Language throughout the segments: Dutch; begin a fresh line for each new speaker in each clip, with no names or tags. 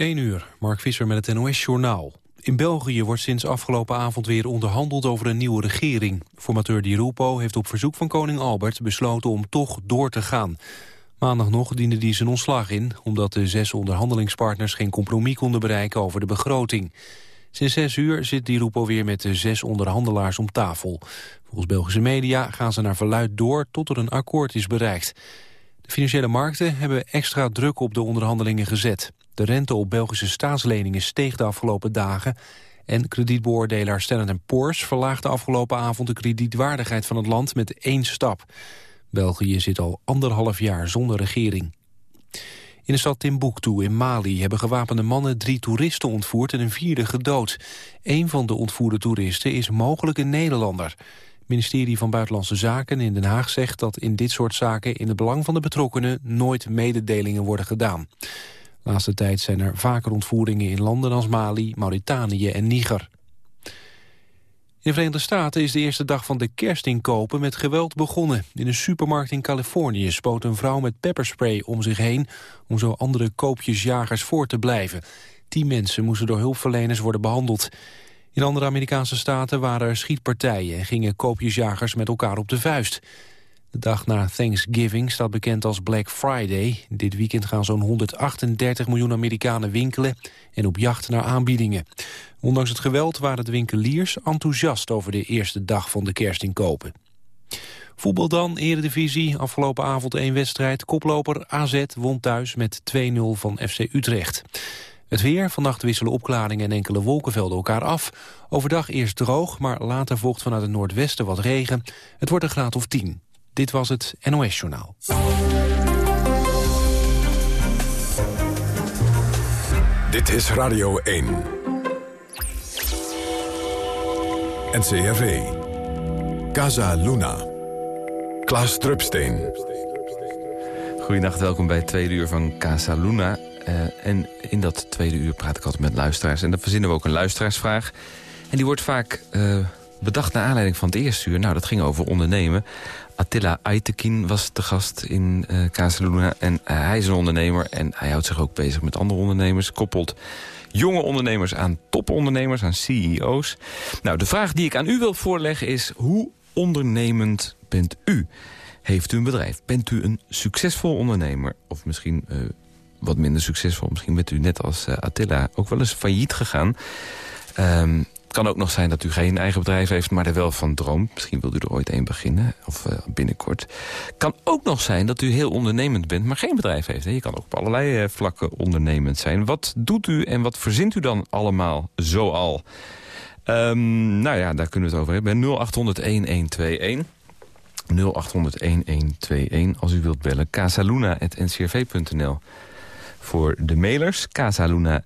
1 uur, Mark Visser met het NOS-journaal. In België wordt sinds afgelopen avond weer onderhandeld over een nieuwe regering. Formateur Di Rupo heeft op verzoek van koning Albert besloten om toch door te gaan. Maandag nog diende hij zijn ontslag in... omdat de zes onderhandelingspartners geen compromis konden bereiken over de begroting. Sinds zes uur zit Di Rupo weer met de zes onderhandelaars om tafel. Volgens Belgische media gaan ze naar verluid door tot er een akkoord is bereikt. De financiële markten hebben extra druk op de onderhandelingen gezet. De rente op Belgische staatsleningen steeg de afgelopen dagen... en kredietbeoordelaar Standard Poor's verlaagde afgelopen avond... de kredietwaardigheid van het land met één stap. België zit al anderhalf jaar zonder regering. In de stad Timbuktu in Mali hebben gewapende mannen drie toeristen ontvoerd en een vierde gedood. Een van de ontvoerde toeristen is mogelijk een Nederlander. Het ministerie van Buitenlandse Zaken in Den Haag zegt dat in dit soort zaken in het belang van de betrokkenen nooit mededelingen worden gedaan. Laatste tijd zijn er vaker ontvoeringen in landen als Mali, Mauritanië en Niger. In de Verenigde Staten is de eerste dag van de kerstinkopen met geweld begonnen. In een supermarkt in Californië spoot een vrouw met pepperspray om zich heen... om zo andere koopjesjagers voor te blijven. Tien mensen moesten door hulpverleners worden behandeld. In andere Amerikaanse staten waren er schietpartijen... en gingen koopjesjagers met elkaar op de vuist. De dag na Thanksgiving staat bekend als Black Friday. Dit weekend gaan zo'n 138 miljoen Amerikanen winkelen en op jacht naar aanbiedingen. Ondanks het geweld waren de winkeliers enthousiast over de eerste dag van de kerstinkopen. Voetbal dan, eredivisie. Afgelopen avond één wedstrijd. Koploper AZ won thuis met 2-0 van FC Utrecht. Het weer, vannacht wisselen opklaringen en enkele wolkenvelden elkaar af. Overdag eerst droog, maar later volgt vanuit het noordwesten wat regen. Het wordt een graad of 10. Dit was het NOS Journaal.
Dit is Radio 1. NCRV. Casa Luna. Klaas Drupsteen.
Goedenacht, welkom bij het tweede uur van Casa Luna. Uh, en in dat tweede uur praat ik altijd met luisteraars. En dan verzinnen we ook een luisteraarsvraag. En die wordt vaak uh, bedacht naar aanleiding van het eerste uur. Nou, dat ging over ondernemen. Attila Aytekin was te gast in uh. En uh, hij is een ondernemer en hij houdt zich ook bezig met andere ondernemers. Koppelt jonge ondernemers aan topondernemers, aan CEO's. Nou, de vraag die ik aan u wil voorleggen is... hoe ondernemend bent u? Heeft u een bedrijf? Bent u een succesvol ondernemer? Of misschien uh, wat minder succesvol. Misschien bent u net als Attila ook wel eens failliet gegaan. Um, het kan ook nog zijn dat u geen eigen bedrijf heeft, maar er wel van droomt. Misschien wilt u er ooit een beginnen, of uh, binnenkort. kan ook nog zijn dat u heel ondernemend bent, maar geen bedrijf heeft. Je kan ook op allerlei uh, vlakken ondernemend zijn. Wat doet u en wat verzint u dan allemaal zoal? Um, nou ja, daar kunnen we het over hebben. 0800-1121. 0800-1121 als u wilt bellen. casaluna.ncrv.nl voor de mailers. Casaluna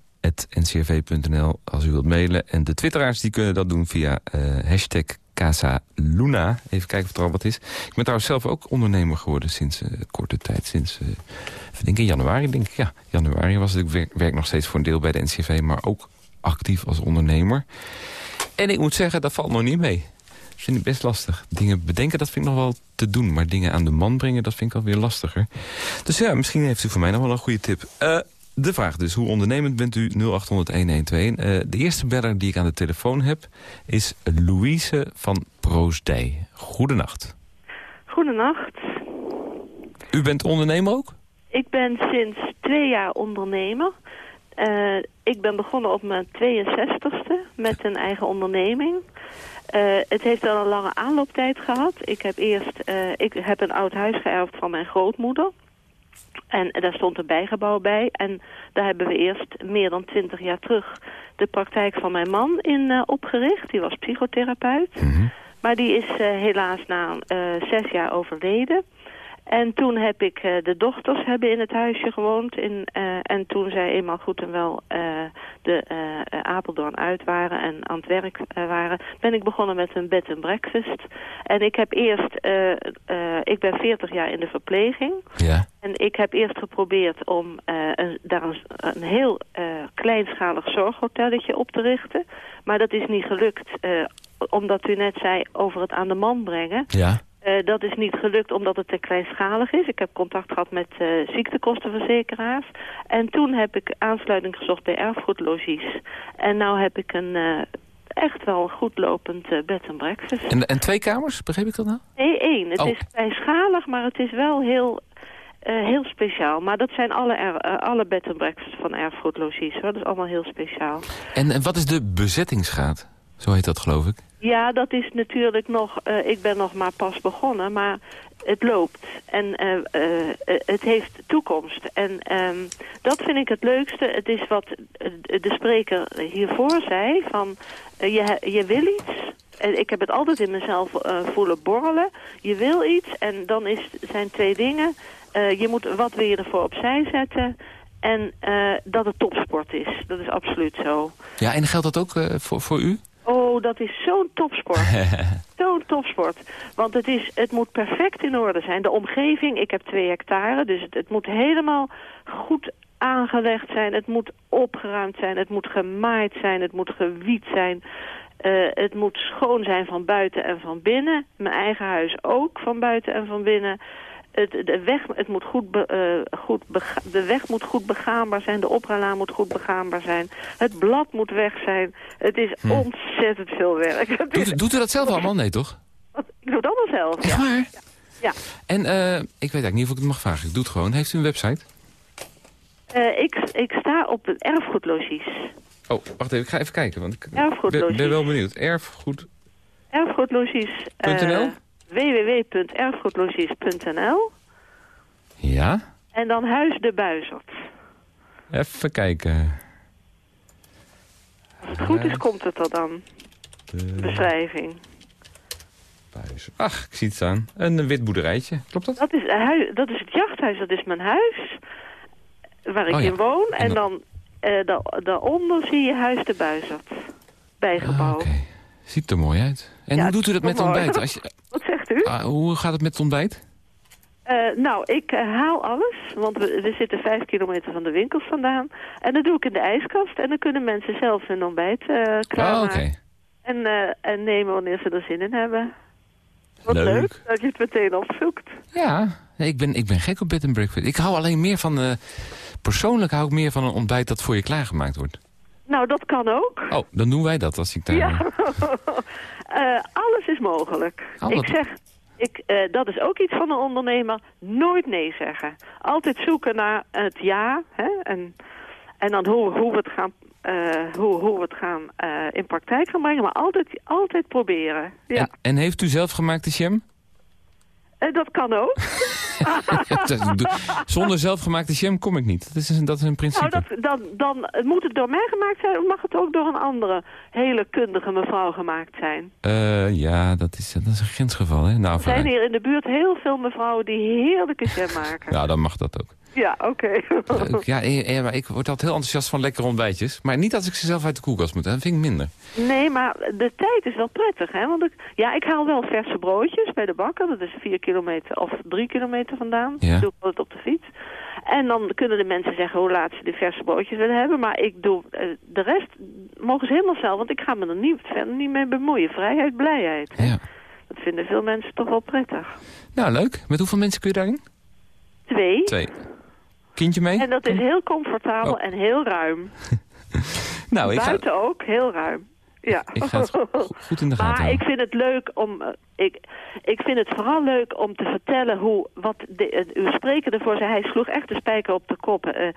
ncrv.nl als u wilt mailen. En de twitteraars die kunnen dat doen via uh, hashtag Casa Luna. Even kijken of er al wat is. Ik ben trouwens zelf ook ondernemer geworden sinds uh, korte tijd. Sinds, uh, denk in januari, denk ik. Ja, januari was. Ik werk, werk, nog steeds voor een deel bij de NCV, maar ook actief als ondernemer. En ik moet zeggen, dat valt nog niet mee. Dat vind ik best lastig. Dingen bedenken, dat vind ik nog wel te doen. Maar dingen aan de man brengen, dat vind ik alweer lastiger. Dus ja, misschien heeft u voor mij nog wel een goede tip. De vraag dus, hoe ondernemend bent u? 0800-1121. Uh, de eerste beller die ik aan de telefoon heb is Louise van Proosdij. Goedenacht.
Goedenacht.
U bent ondernemer ook?
Ik ben sinds twee jaar ondernemer. Uh, ik ben begonnen op mijn 62ste met een eigen onderneming. Uh, het heeft wel een lange aanlooptijd gehad. Ik heb eerst uh, ik heb een oud huis geërfd van mijn grootmoeder. En daar stond een bijgebouw bij. En daar hebben we eerst meer dan twintig jaar terug de praktijk van mijn man in uh, opgericht. Die was psychotherapeut. Mm -hmm. Maar die is uh, helaas na uh, zes jaar overleden. En toen heb ik, uh, de dochters hebben in het huisje gewoond. In, uh, en toen zij eenmaal goed en wel uh, de Apeldoorn uit waren en aan het werk waren... ben ik begonnen met een bed and breakfast. En ik heb eerst, ik ben 40 jaar in de verpleging.
Ja.
En ik heb eerst geprobeerd om een, daar een, een heel kleinschalig zorghotelletje op te richten. Maar dat is niet gelukt, omdat u net zei over het aan de man brengen...
Ja.
Eh, dat is niet gelukt omdat het te kleinschalig is. Ik heb contact gehad met uh, ziektekostenverzekeraars. En toen heb ik aansluiting gezocht bij erfgoedlogies. En nu heb ik een uh, echt wel goed lopend bed en breakfast.
En, en twee kamers, begreep ik dat nou?
Nee, één. Het
Oh.
is kleinschalig, maar het is wel heel, heel speciaal. Maar dat zijn alle, er, alle bed en breakfast van erfgoedlogies. Hoor. Dat is allemaal heel speciaal.
En, en wat is de bezettingsgraad? Zo heet dat, geloof ik.
Ja, dat is natuurlijk nog... Uh, ik ben nog maar pas begonnen, maar het loopt. En uh, uh, het heeft toekomst. En um, dat vind ik het leukste. Het is wat de spreker hiervoor zei, van je, je wil iets... En ik heb het altijd in mezelf voelen borrelen. Je wil iets en dan is, zijn twee dingen. je moet, wat wil je ervoor opzij zetten... En dat het topsport is. Dat is absoluut zo.
Ja, en geldt dat ook voor, voor u?
Oh, dat is zo'n topsport. zo'n topsport. Want het, is, het moet perfect in orde zijn. De omgeving, ik heb twee hectare, dus het, het moet helemaal goed aangelegd zijn. Het moet opgeruimd zijn, het moet gemaaid zijn, het moet gewiet zijn. Uh, het moet schoon zijn van buiten en van binnen. Mijn eigen huis ook, van buiten en van binnen. Het, de, weg, het moet goed be, uh, goed de weg moet goed begaanbaar zijn. De opruimlaan moet goed begaanbaar zijn. Het blad moet weg zijn. Het is hm. ontzettend veel werk.
Doet, doet u dat zelf allemaal? Nee, toch?
Ik doe het allemaal zelf,
Echt
ja.
waar?
Ja. ja.
En uh, ik weet eigenlijk niet of ik het mag vragen. Ik doe het gewoon. Heeft u een website?
Uh, ik, ik sta op de erfgoedlogies.
Oh, wacht even. Ik ga even kijken. Want ik
erfgoedlogies.
ben wel benieuwd. Erfgoed...
Erfgoedlogies.nl www.erfgoedlogies.nl
Ja?
En dan Huis de Buizerd.
Even kijken.
Als het goed is, komt het er dan. De beschrijving.
Ach, ik zie het staan. Een wit boerderijtje. Klopt dat?
Dat is, dat is het jachthuis, dat is mijn huis. Waar ik
oh, ja.
in woon. En,
en
dan, da daaronder zie je Huis de Buizerd. Bijgebouw.
Ah, okay. Ziet er mooi uit. En
ja,
hoe doet u dat met
mooi.
ontbijt? Als je...
Wat zegt u?
Ah, hoe gaat het met het ontbijt?
Uh, nou, ik uh, haal alles, want we, we, zitten vijf kilometer van de winkels vandaan. En dat doe ik in de ijskast en dan kunnen mensen zelf hun ontbijt uh, klaarmaken.
Oh, okay.
en, en nemen wanneer ze er zin in hebben. Wat
leuk.
leuk dat je het meteen opzoekt.
Ja, ik ben, ik ben gek op bed and breakfast. Ik hou alleen meer van... persoonlijk hou ik meer van een ontbijt dat voor je klaargemaakt wordt.
Nou, dat kan ook.
Oh, dan doen wij dat als ik daar...
Ja, uh, alles is mogelijk.
Oh,
ik zeg, ik, uh, dat is ook iets van een ondernemer, nooit nee zeggen. Altijd zoeken naar het ja, hè? En, en dan hoe, hoe we het gaan, uh, hoe, hoe we het gaan in praktijk gaan brengen, maar altijd, altijd proberen. Ja.
En, en heeft u zelf gemaakt de jam?
Dat kan ook.
Zonder zelfgemaakte jam kom ik niet. Dat is, dat is een principe.
Nou, dat, dan, dan moet het door mij gemaakt zijn... of mag het ook door een andere hele kundige mevrouw gemaakt zijn?
Uh, ja, dat is, dat is een grensgeval. Hè? Nou,
er zijn hier in de buurt heel veel mevrouwen die heerlijke jam maken.
ja, dan mag dat ook.
Ja, oké. Okay.
ja, ja, maar ik word altijd heel enthousiast van lekkere ontbijtjes. Maar niet als ik ze zelf uit de koelkast moet. Dat vind ik minder.
Nee, maar de tijd is wel prettig, hè? Want ik, ja, ik haal wel verse broodjes bij de bakker. Dat is vier kilometer of drie kilometer vandaan.
Ja.
Dat doe ik altijd op de fiets. En dan kunnen de mensen zeggen hoe laat ze de verse broodjes willen hebben. Maar ik doe de rest mogen ze helemaal zelf. Want ik ga me er niet, verder niet mee bemoeien. Vrijheid, blijheid. Hè?
Ja.
Dat vinden veel mensen toch wel prettig.
Nou, leuk. Met hoeveel mensen kun je daarin?
Twee.
Twee. Kindje mee?
En dat is heel comfortabel oh. en heel ruim.
nou, ik
Buiten
ga...
ook, heel ruim. Ja.
Ik ga het goed in de gaten
Maar ik vind het leuk om... Uh, ik, ik vind het vooral leuk om te vertellen hoe... Wat de, uh, uw spreker ervoor zei, hij sloeg echt de spijker op de kop. Uh,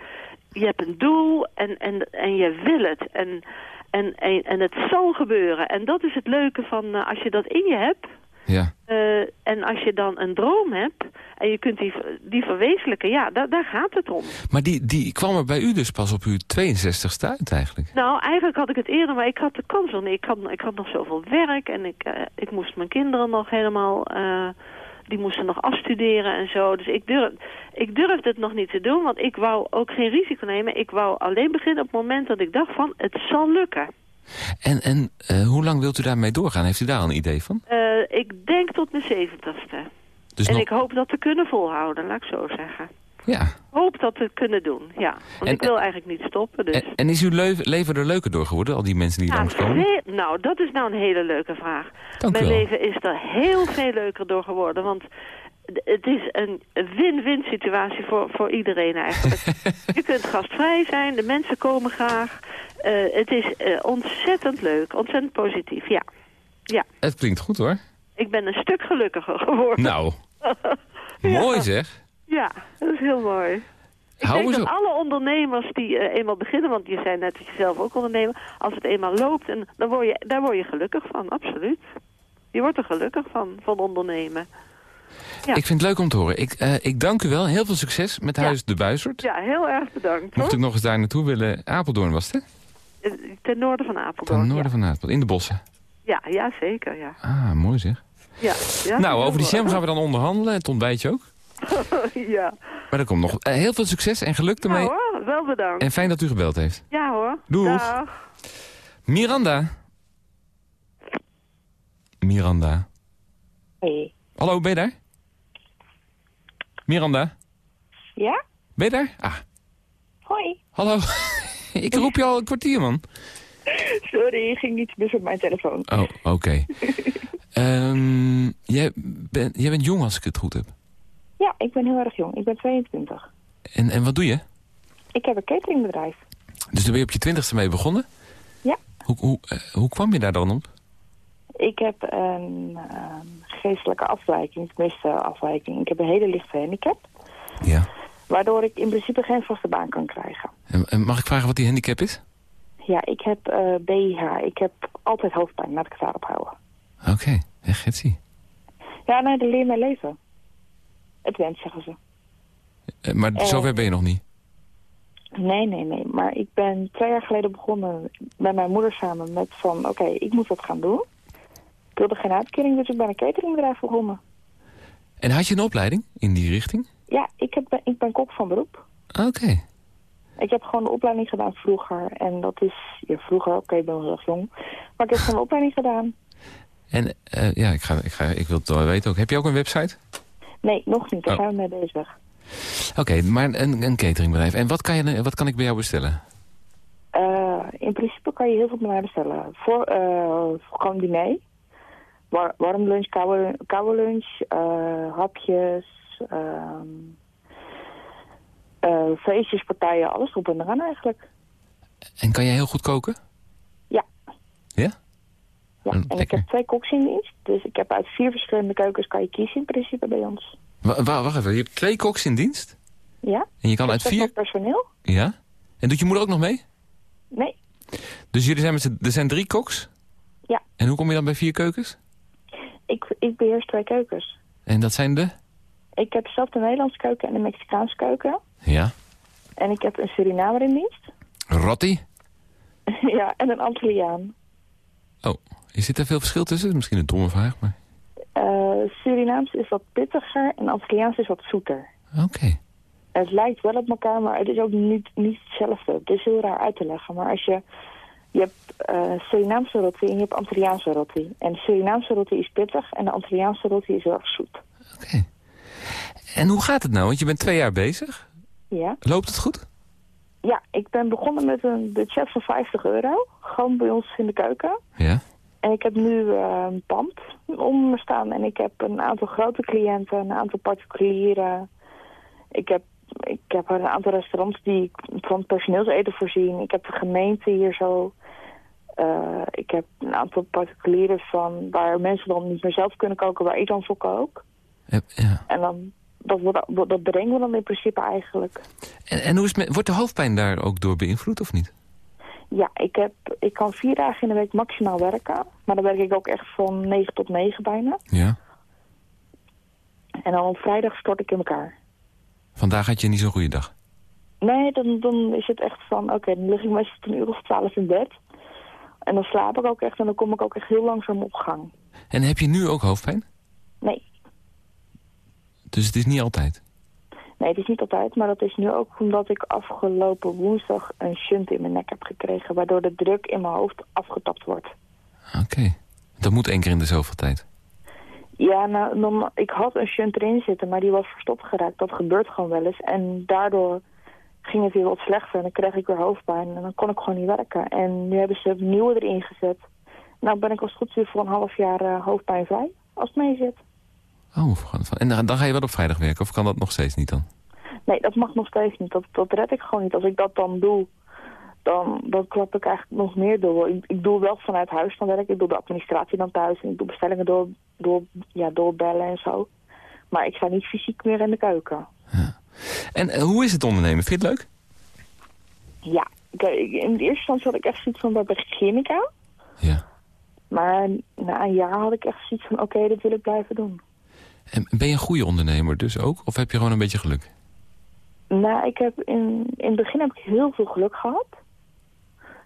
je hebt een doel en, en, en je wil het. En, en, en, en het zal gebeuren. En dat is het leuke van als je dat in je hebt...
Ja.
Uh, en als je dan een droom hebt en je kunt die, die verwezenlijken, ja, da daar gaat het om.
Maar die, die kwam er bij u dus pas op uw 62ste uit eigenlijk?
Nou, eigenlijk had ik het eerder, maar ik had de kans niet. Ik had, ik had nog zoveel werk en ik, uh, ik moest mijn kinderen nog helemaal... Uh, die moesten nog afstuderen en zo. Dus ik, durf, ik durfde het nog niet te doen, want ik wou ook geen risico nemen. Ik wou alleen beginnen op het moment dat ik dacht van, het zal lukken.
En, en uh, hoe lang wilt u daarmee doorgaan? Heeft u daar een idee van?
Uh, ik denk tot mijn zeventigste.
Dus
en
nog...
ik hoop dat te kunnen volhouden, laat ik zo zeggen.
Ja.
Hoop dat te kunnen doen, ja. Want
En-
ik wil eigenlijk niet stoppen, dus...
En, en is uw leven er leuker door geworden, al die mensen die
Ja,
langskomen?
veel- nou, dat is nou een hele leuke vraag.
Dank
Mijn leven is er heel veel leuker door geworden, want het is een win-win situatie voor, voor iedereen eigenlijk. je kunt gastvrij zijn, de mensen komen graag. Eh, het is eh, ontzettend leuk, ontzettend positief, ja. Ja,
Het klinkt goed hoor.
Ik ben een stuk gelukkiger geworden.
Nou, mooi zeg.
Ja, dat is heel mooi. Ik
Hou
denk dat alle ondernemers die eh, eenmaal beginnen, want je zei net dat je zelf ook ondernemer, als het eenmaal loopt, en, dan word je, daar word je gelukkig van, absoluut. Je wordt er gelukkig van, van ondernemen. Ja.
Ik vind het leuk om te horen. Ik, eh, ik dank u wel. Heel veel succes met
Ja.
Huis de Buizerd.
Ja, heel erg bedankt.
Mocht ik nog eens daar naartoe willen. Apeldoorn was het, hè?
Eh, Ten noorden van Apeldoorn.
Ten noorden van Apeldoorn. In de bossen.
ja. ja, ja, zeker, ja.
Ah, mooi zeg.
Ja, ja
nou, over die jam gaan we dan onderhandelen. Het ontbijtje ook.
ja.
Maar er komt nog eh, heel veel succes en geluk
ja
ermee.
hoor, wel bedankt.
en fijn dat u gebeld heeft.
Ja hoor.
Doeg.
Dag.
Miranda. Miranda.
Hey.
Hallo, ben je daar? Miranda,
Ja?
ben je daar? Ah,
Hoi.
hallo. ik roep je al een kwartier, man.
Sorry, ging niet mis op mijn telefoon.
Oh, oké. Ehm, jij, ben, jij bent jong als ik het goed heb.
Ja, ik ben heel erg jong. Ik ben 22.
En, en wat doe je?
Ik heb een cateringbedrijf.
Dus daar ben je op je twintigste mee begonnen?
Ja.
Hoe, hoe, eh, hoe kwam je daar dan op?
Ik heb een ehm, geestelijke afwijking, tenminste afwijking. Ik heb een hele lichte handicap,
Ja.
waardoor ik in principe geen vaste baan kan krijgen.
En, en mag ik vragen wat die handicap is?
Ja, ik heb eh BIH. Ik heb altijd hoofdpijn, laat ik het daarop houden.
Oké, echt getsie.
Ja, nee, dat leer mijn leven. Het wens, zeggen ze.
Eh, maar
Eh.
zover ben je nog niet?
Nee, nee, nee. Maar ik ben twee jaar geleden begonnen met mijn moeder samen met van... oké, ik moet wat gaan doen. Ik wilde geen uitkering, dus ik ben een cateringbedrijf begonnen.
En had je een opleiding in die richting?
Ja, ik, heb, ik ben kok van beroep.
Oké.
Ik heb gewoon de opleiding gedaan vroeger. En dat is... Ja, vroeger, oké, ik ben wel heel erg jong. Maar ik heb gewoon de opleiding gedaan.
En eh, ja, ik, ga, ik, ga, ik wil het wel weten ook. Heb je ook een website?
Nee, nog niet. Daar
Oh.
zijn we mee bezig.
Oké, maar een, een cateringbedrijf. En wat kan, je, wat kan ik bij jou bestellen?
Eh, in principe kan je heel veel bij mij bestellen. Voor, eh, gewoon diner. War, warm lunch, koude, koude lunch, hapjes, ehm eh, feestjes, partijen, alles op en eraan eigenlijk.
En kan jij heel goed koken?
Ja.
Ja?
Ja.
Oh,
En ik heb twee koks in dienst. Dus ik heb uit vier verschillende keukens kan je kiezen in principe bij ons.
Wa- wa- wacht even, je hebt twee koks in dienst?
Ja?
En je kan uit vier...
personeel?
Ja? En doet je moeder ook nog mee?
Nee.
Dus jullie zijn met er zijn drie koks?
Ja.
En hoe kom je dan bij vier keukens?
Ik, ik beheers twee keukens.
En dat zijn de?
Ik heb zelf de Nederlandse keuken en de Mexicaanse keuken.
Ja.
En ik heb een Surinamer in dienst.
Rotti?
ja, en een Antilliaan.
Oh, is dit er veel verschil tussen? Misschien een domme vraag, maar...
Eh, Surinaams is wat pittiger en Antilliaans is wat zoeter.
Oké.
Het lijkt wel op elkaar, maar het is ook niet, niet hetzelfde. Het is heel raar uit te leggen. Maar als je... Je hebt eh, Surinaamse roti en je hebt Antilliaanse roti. En de Surinaamse roti is pittig en de Antilliaanse roti is heel erg zoet.
Oké. En hoe gaat het nou? Want je bent twee jaar bezig.
Ja?
Loopt het goed?
Ja, ik ben begonnen met een budget van 50 euro. Gewoon bij ons in de keuken.
Ja.
En ik heb nu eh, een pand om me staan. En ik heb een aantal grote cliënten, een aantal particulieren. Ik heb, ik heb een aantal restaurants die van personeelseten voorzien. Ik heb de gemeente hier zo. Eh, ik heb een aantal particulieren van waar mensen dan niet meer zelf kunnen koken, waar ik dan voor kook.
Ja.
En dan, dat, dat brengen we dan in principe eigenlijk.
En, en hoe is het wordt de hoofdpijn daar ook door beïnvloed of niet?
Ja, ik, heb, ik kan vier dagen in de week maximaal werken. Maar dan werk ik ook echt van 9 tot 9 bijna.
Ja.
En dan op vrijdag stort ik in elkaar.
Vandaag had je niet zo'n goede dag.
Nee, dan, dan is het echt van, oké, dan lig ik meestal een uur of twaalf in bed. En dan slaap ik ook echt en dan kom ik ook echt heel langzaam op gang.
En heb je nu ook hoofdpijn?
Nee,
Dus het is niet altijd?
nee, het is niet altijd, maar dat is nu ook omdat ik afgelopen woensdag een shunt in mijn nek heb gekregen, waardoor de druk in mijn hoofd afgetapt wordt.
Oké. Dat moet één keer in de zoveel tijd.
Ja, nou, ik had een shunt erin zitten, maar die was verstopt geraakt. Dat gebeurt gewoon wel eens. En daardoor ging het weer wat slechter en dan kreeg ik weer hoofdpijn. En dan kon ik gewoon niet werken. En nu hebben ze een nieuwe erin gezet. Nou ben ik als het goed is weer voor een half jaar uh, hoofdpijnvrij, als het mee zit.
Oh, en dan, ga je wel op vrijdag werken, of kan dat nog steeds niet dan?
Nee, dat mag nog steeds niet. Dat, dat red ik gewoon niet. Als ik dat dan doe, dan, dan klap ik eigenlijk nog meer door. Ik, ik doe wel vanuit huis dan werk. Ik doe de administratie dan thuis. En ik doe bestellingen door, door, ja, doorbellen en zo. Maar ik sta niet fysiek meer in de keuken.
Ja. En uh, hoe is het ondernemen? Vind je het leuk?
Ja, in de eerste instantie had ik echt zoiets van, waar begin ik aan?
Ja.
Maar na een jaar had ik echt zoiets van, oké, okay, dit wil ik blijven doen.
En ben je een goede ondernemer dus ook? Of heb je gewoon een beetje geluk?
Nou, ik heb in, in het begin heb ik heel veel geluk gehad.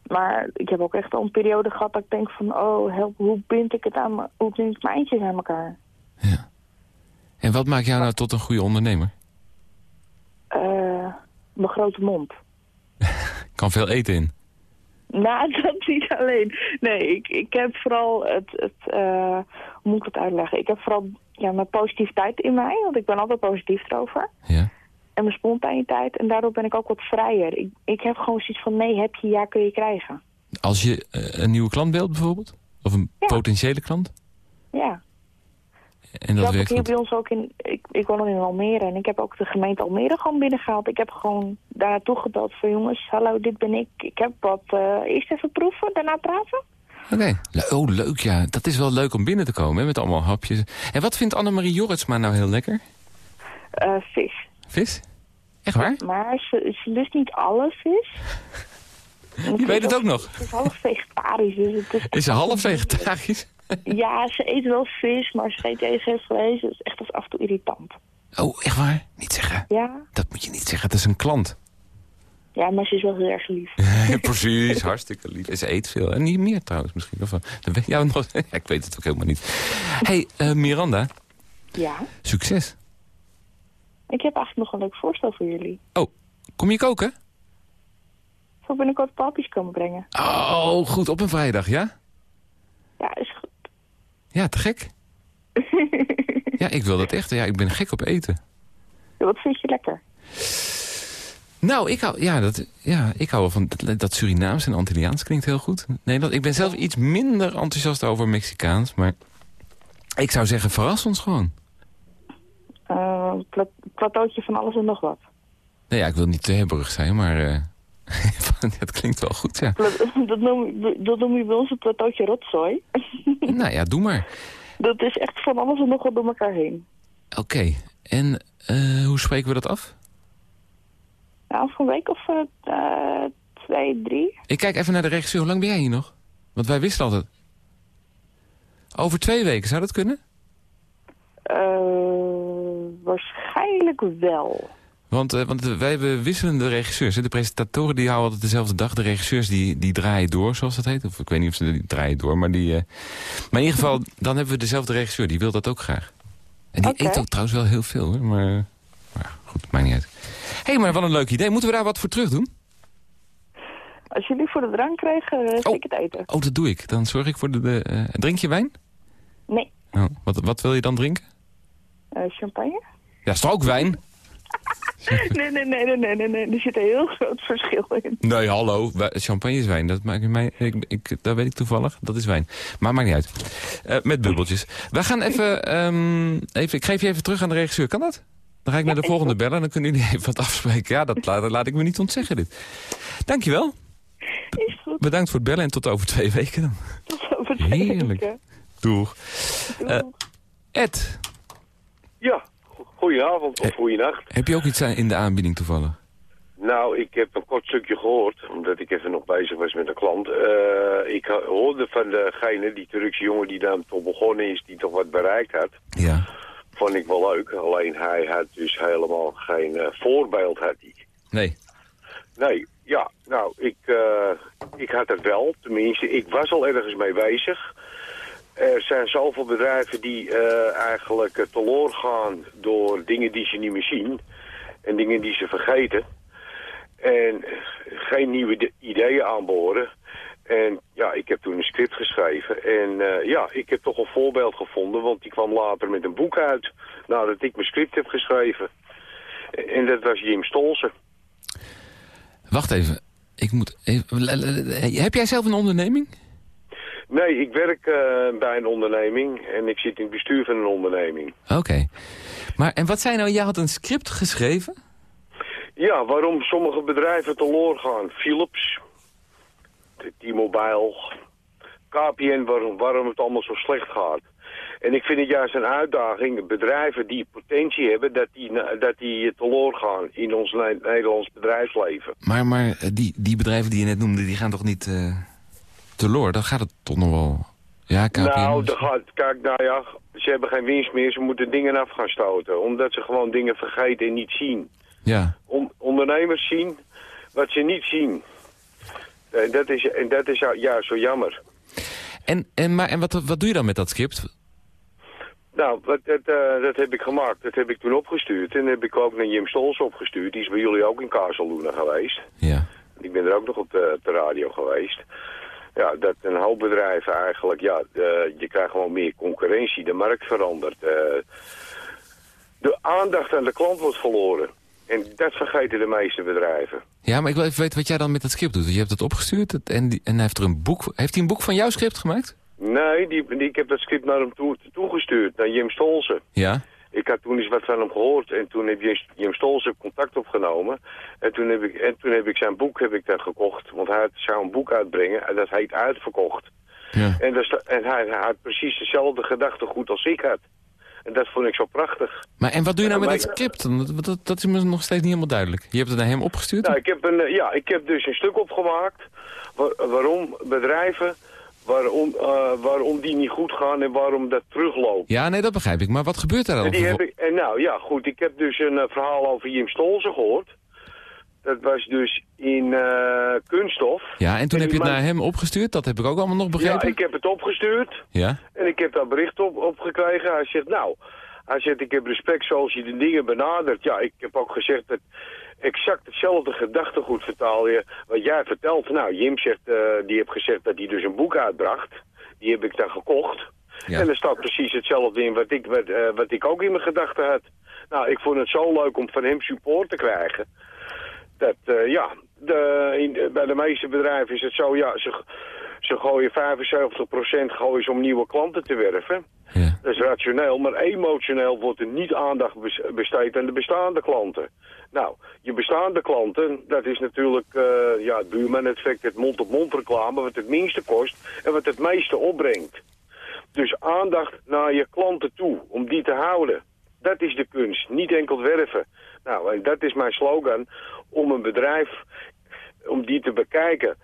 Maar ik heb ook echt al een periode gehad dat ik denk van... oh, help, hoe bind ik het aan hoe bind ik mijn eindjes aan elkaar?
Ja. En wat maakt jou nou tot een goede ondernemer?
Uh, mijn grote mond.
kan veel eten in?
Nou, dat niet alleen. Nee, ik, ik heb vooral het... het uh, hoe moet ik het uitleggen? Ik heb vooral ja, mijn positiviteit in mij. Want ik ben altijd positief erover.
Ja.
En mijn spontaniteit. En daardoor ben ik ook wat vrijer. Ik, ik heb gewoon zoiets van nee, heb je, ja, kun je krijgen.
Als je uh, een nieuwe klant belt bijvoorbeeld? Of een ja. potentiële klant?
Ja.
En dat,
dat
werkt
hier bij ons ook in... Ik, ik woon in Almere en ik heb ook de gemeente Almere gewoon binnengehaald. Ik heb gewoon daar naartoe gebeld van jongens, hallo, dit ben ik. Ik heb wat... Uh, eerst even proeven, daarna praten.
Oké. Okay. Oh, leuk ja. Dat is wel leuk om binnen te komen, hè, met allemaal hapjes. En wat vindt Annemarie Jorritsma nou heel lekker?
Uh, vis.
Vis? Echt waar?
Maar ze, ze lust niet alle vis.
Je weet het ook nog.
Ze is half vegetarisch. Dus het is,
is ze half vegetarisch?
Ja, ze eet wel vis, maar ze eet eens heeft gelezen. Dat is echt af en toe irritant.
Oh, echt waar? Niet zeggen.
Ja.
Dat moet je niet zeggen, dat is een klant.
Ja, maar ze is wel heel erg lief.
Precies, hartstikke lief. En ze eet veel. En niet meer trouwens misschien. Of, ja, nog, ik weet het ook helemaal niet. hey, uh, Miranda.
Ja?
Succes.
Ik heb eigenlijk nog een leuk voorstel voor jullie.
Oh, kom je koken?
Zou binnenkort papjes komen brengen.
Oh, goed. Op een vrijdag, ja?
Ja, is goed.
Ja, te gek. ja, ik wil dat echt. Ja, ik ben gek op eten.
Ja, wat vind je lekker?
Nou, ik hou, ja, dat, ja, ik hou wel van dat, dat Surinaams en Antilliaans klinkt heel goed. Nee, dat, ik ben zelf iets minder enthousiast over Mexicaans, maar ik zou zeggen, verras ons gewoon.
Uh, pla plateautje van alles en nog wat.
Nee, ja, ik wil niet te hebberig zijn, maar uh, dat klinkt wel goed, ja.
Dat noem, dat noem je bij ons een plateautje rotzooi.
nou ja, doe maar.
Dat is echt van alles en nog wat door elkaar heen.
Oké, okay. en uh, hoe spreken we dat af?
Nou, voor een week of uh, twee, drie.
Ik kijk even naar de regisseur. Hoe lang ben jij hier nog? Want wij wisten altijd. Over twee weken, zou dat kunnen?
Uh, waarschijnlijk wel.
Want, uh, want wij hebben wisselende regisseurs. De presentatoren die houden altijd dezelfde dag. De regisseurs die, die draaien door, zoals dat heet. Of ik weet niet of ze die draaien door. Maar, die, uh... maar in ieder geval, dan hebben we dezelfde regisseur. Die wil dat ook graag. En die okay. eet ook trouwens wel heel veel. Hoor. Maar, maar goed, maakt niet uit. Hé, hey, maar wat een leuk idee. Moeten we daar wat voor terug doen?
Als jullie voor de drank krijgen, uh, oh. ik het eten.
Oh, dat doe ik. Dan zorg ik voor de... de uh, drink je wijn?
Nee.
Oh, wat, wat wil je dan drinken?
Uh, champagne.
Ja, is ook wijn?
nee, nee, nee, nee, nee, nee, er zit een heel groot verschil in.
Nee, hallo, champagne is wijn. Dat maakt mij, ik, ik, dat weet ik toevallig. Dat is wijn. Maar maakt niet uit. Uh, met bubbeltjes. We gaan even, um, even... Ik geef je even terug aan de regisseur. Kan dat? Dan ga ik ja, naar de volgende bellen en dan kunnen jullie even wat afspreken. Ja, dat laat, laat ik me niet ontzeggen dit. Dankjewel.
Is goed.
Bedankt voor het bellen en tot over twee weken dan.
Tot over twee
Heerlijk.
weken.
Doeg.
Doeg.
Uh, Ed.
Ja, goedenavond of goeienacht.
Heb je ook iets in de aanbieding toevallig?
Nou, ik heb een kort stukje gehoord, omdat ik even nog bezig was met een klant. Uh, ik hoorde van degene, die Turkse jongen die daar toch begonnen is, die toch wat bereikt had.
Ja.
Vond ik wel leuk, alleen hij had dus helemaal geen uh, voorbeeld had hij.
Nee.
Nee, ja, nou, ik, uh, ik had het wel, tenminste, ik was al ergens mee bezig. Er zijn zoveel bedrijven die uh, eigenlijk teloor gaan door dingen die ze niet meer zien. En dingen die ze vergeten. En geen nieuwe ideeën aanboren. En ja, ik heb toen een script geschreven. En eh, ja, ik heb toch een voorbeeld gevonden, want die kwam later met een boek uit. Nadat ik mijn script heb geschreven. En dat was Jim Stolsen.
Wacht even. Ik moet even... Heb jij zelf een onderneming?
Nee, ik werk uh, bij een onderneming en ik zit in het bestuur van een onderneming.
Oké. Maar en wat zei nou, jij had een script geschreven?
Ja, waarom sommige bedrijven teloor gaan. Philips, T-Mobile, KPN, waarom, waarom het allemaal zo slecht gaat. En ik vind het juist een uitdaging, bedrijven die potentie hebben, dat die, dat die teloor gaan in ons Nederlands bedrijfsleven.
Maar, maar die, die bedrijven die je net noemde, die gaan toch niet uh, teloor? Dan gaat het toch nog wel... Ja, KPN...
Nou, gaat, kijk, nou ja, ze hebben geen winst meer, ze moeten dingen af gaan stoten. Omdat ze gewoon dingen vergeten en niet zien.
Ja.
On, ondernemers zien wat ze niet zien. En dat is, en dat is juist zo jammer.
En, en, maar, en wat, wat doe je dan met dat script?
Nou, dat, dat, uh, dat heb ik gemaakt. Dat heb ik toen opgestuurd. En heb ik ook naar Jim Stols opgestuurd. Die is bij jullie ook in Kazeluna geweest.
Ja.
Ik ben er ook nog op de, de radio geweest. Ja, dat een hoop bedrijven eigenlijk, ja, je krijgt gewoon meer concurrentie. De markt verandert. Uh, de aandacht aan de klant wordt verloren. En dat vergeten de meeste bedrijven.
Ja, maar ik wil even weten wat jij dan met dat script doet. Je hebt het opgestuurd en, die, en hij heeft er een boek... Heeft hij een boek van jouw script gemaakt?
Nee, die, die, ik heb dat script naar hem toe, toegestuurd, naar Jim Stolzen.
Ja?
Ik had toen eens wat van hem gehoord en toen heb Jim Stolzen contact opgenomen. En toen, heb ik, en toen heb ik zijn boek heb ik dan gekocht, want hij zou een boek uitbrengen en dat heet Uitverkocht.
Ja.
En, dat, en hij, hij had precies dezelfde gedachtegoed als ik had. En dat vond ik zo prachtig.
Maar en wat doe je nou met dat script? Dat, dat, dat, is me nog steeds niet helemaal duidelijk. Je hebt het naar hem opgestuurd?
Nou, ik heb een, ja, ik heb dus een stuk opgemaakt waarom bedrijven waarom, uh, waarom die niet goed gaan en waarom dat terugloopt.
Ja, nee, dat begrijp ik. Maar wat gebeurt er dan?
En, die heb ik, en nou, ja, goed. Ik heb dus een uh, verhaal over Jim Stolze gehoord. Dat was dus in uh, kunststof.
Ja, en toen
en
heb je het naar hem opgestuurd? Dat heb ik ook allemaal nog begrepen?
Ja, ik heb het opgestuurd.
Ja?
En ik heb daar bericht op, op gekregen. Hij zegt, nou, hij zegt, ik heb respect zoals je de dingen benadert. Ja, ik heb ook gezegd dat exact hetzelfde gedachtegoed vertaal je wat jij vertelt. Nou, Jim zegt, uh, die heeft gezegd dat hij dus een boek uitbracht. Die heb ik dan gekocht. Ja. En er staat precies hetzelfde in wat ik, wat, uh, wat ik ook in mijn gedachten had. Nou, ik vond het zo leuk om van hem support te krijgen. Dat, uh, ja, de, in, bij de meeste bedrijven is het zo, ja, ze, ze gooien 75% gooien ze om nieuwe klanten te werven.
Ja.
Dat is rationeel, maar emotioneel wordt er niet aandacht besteed aan de bestaande klanten. Nou, je bestaande klanten, dat is natuurlijk uh, ja, het buurman-effect, het mond-op-mond reclame, wat het minste kost en wat het meeste opbrengt. Dus aandacht naar je klanten toe, om die te houden. Dat is de kunst, niet enkel werven. Nou, en dat is mijn slogan, om een bedrijf, om die te bekijken.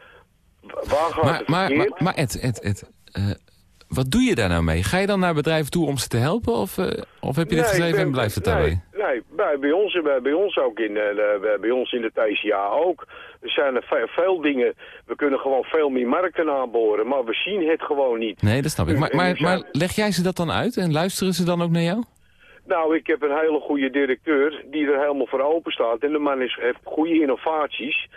Waar gaat
maar,
het
maar, maar, maar Ed, Ed, Ed uh, wat doe je daar nou mee? Ga je dan naar bedrijven toe om ze te helpen? Of, uh, of heb je dit
nee,
geschreven
ben,
en blijft het
nee,
daarbij?
Nee, bij, bij, ons, bij, bij ons ook in, uh, bij ons in de TCA ook. Er zijn er veel, veel, dingen, we kunnen gewoon veel meer markten aanboren, maar we zien het gewoon niet.
Nee, dat snap ik. Maar, maar, maar leg jij ze dat dan uit en luisteren ze dan ook naar jou?
Nou, ik heb een hele goede directeur die er helemaal voor open staat. En de man is, heeft goede innovaties.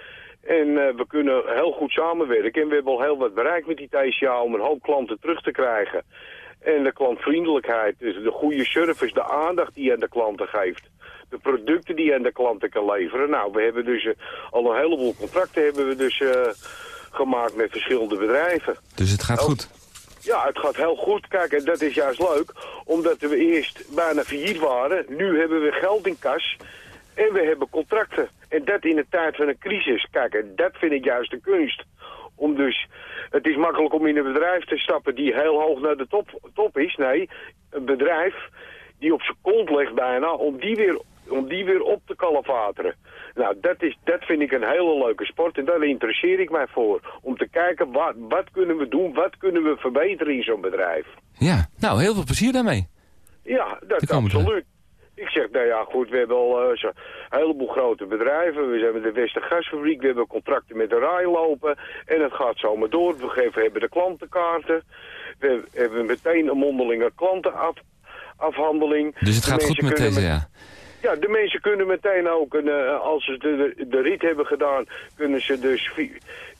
En uh, we kunnen heel goed samenwerken. En we hebben al heel wat bereikt met die TCA om een hoop klanten terug te krijgen. En de klantvriendelijkheid, dus de goede service, de aandacht die je aan de klanten geeft. De producten die je aan de klanten kan leveren. Nou, we hebben dus uh, al een heleboel contracten hebben we dus uh, gemaakt met verschillende bedrijven.
Dus het gaat goed?
Ja, het gaat heel goed. Kijk, en dat is juist leuk, omdat we eerst bijna failliet waren. Nu hebben we geld in kas en we hebben contracten. En dat in een tijd van een crisis. Kijk, en dat vind ik juist de kunst. Om dus, het is makkelijk om in een bedrijf te stappen die heel hoog naar de top, top is. Nee, een bedrijf die op zijn kont ligt bijna, om die weer, om die weer op te kalafateren. Nou, dat, is, dat vind ik een hele leuke sport en daar interesseer ik mij voor. Om te kijken, wat, wat kunnen we doen, wat kunnen we verbeteren in zo'n bedrijf.
Ja, nou, heel veel plezier daarmee.
Ja, dat absoluut. Ik zeg, nou ja, goed, we hebben al uh, een heleboel grote bedrijven. We zijn met de Westergasfabriek, we hebben contracten met de RAI lopen. En het gaat zomaar door. We geven, hebben de klantenkaarten. We hebben meteen een mondelinge klantenafhandeling.
Dus het gaat goed met deze, ja.
Ja, de mensen kunnen meteen ook, een, eh, als ze de, de, rit hebben gedaan, kunnen ze, dus,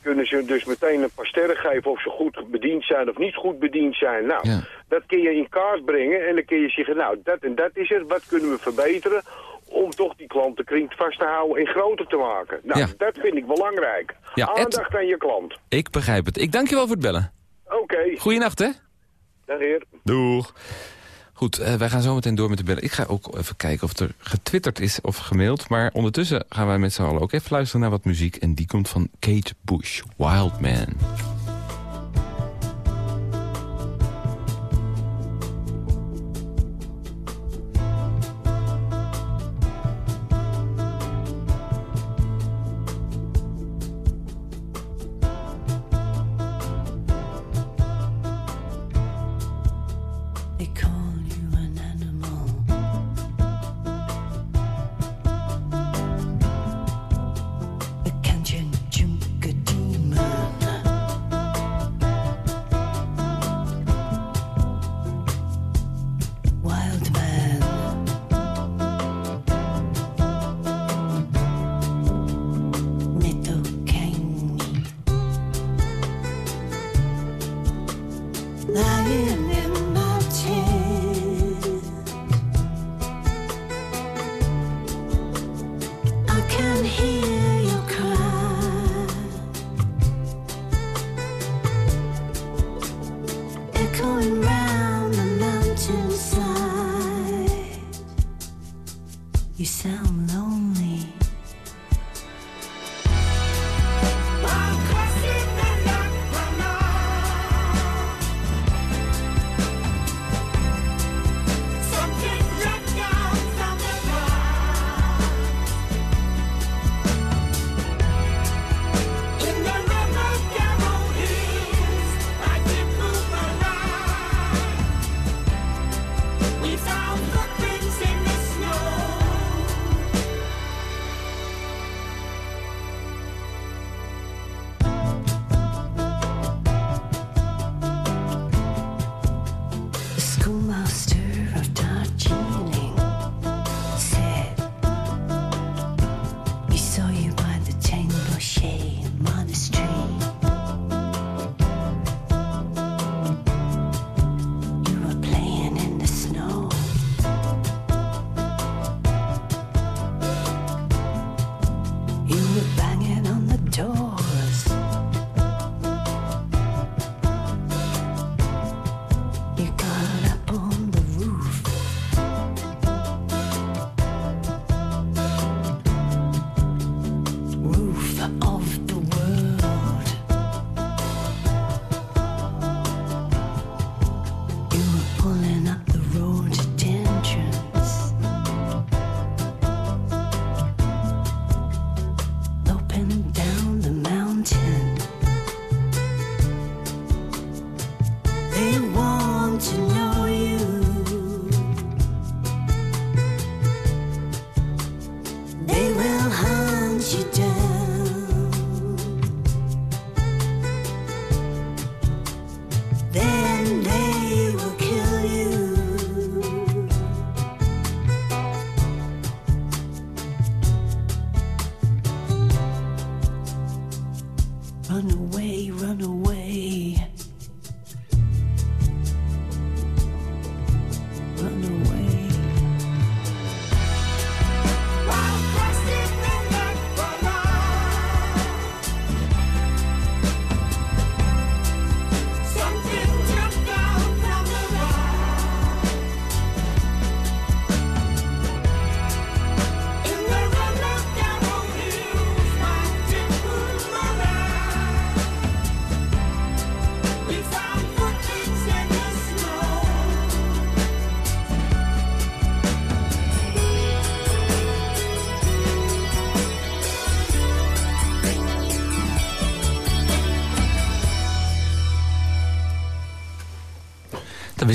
kunnen ze dus meteen een paar sterren geven of ze goed bediend zijn of niet goed bediend zijn. Nou,
Ja.
dat kun je in kaart brengen en dan kun je zeggen, nou, dat en dat is het, wat kunnen we verbeteren om toch die klantenkring vast te houden en groter te maken. Nou,
Ja.
dat vind ik belangrijk.
Ja, Ed-
Aandacht aan je klant.
Ik begrijp het. Ik dank je wel voor het bellen.
Oké,
Goeienacht, hè?
dag heer.
Doeg. Goed, eh, wij gaan zo meteen door met de bellen. Ik ga ook even kijken of er getwitterd is of gemaild. Maar ondertussen gaan wij met z'n allen ook even luisteren naar wat muziek. En die komt van Kate Bush, Wild Man.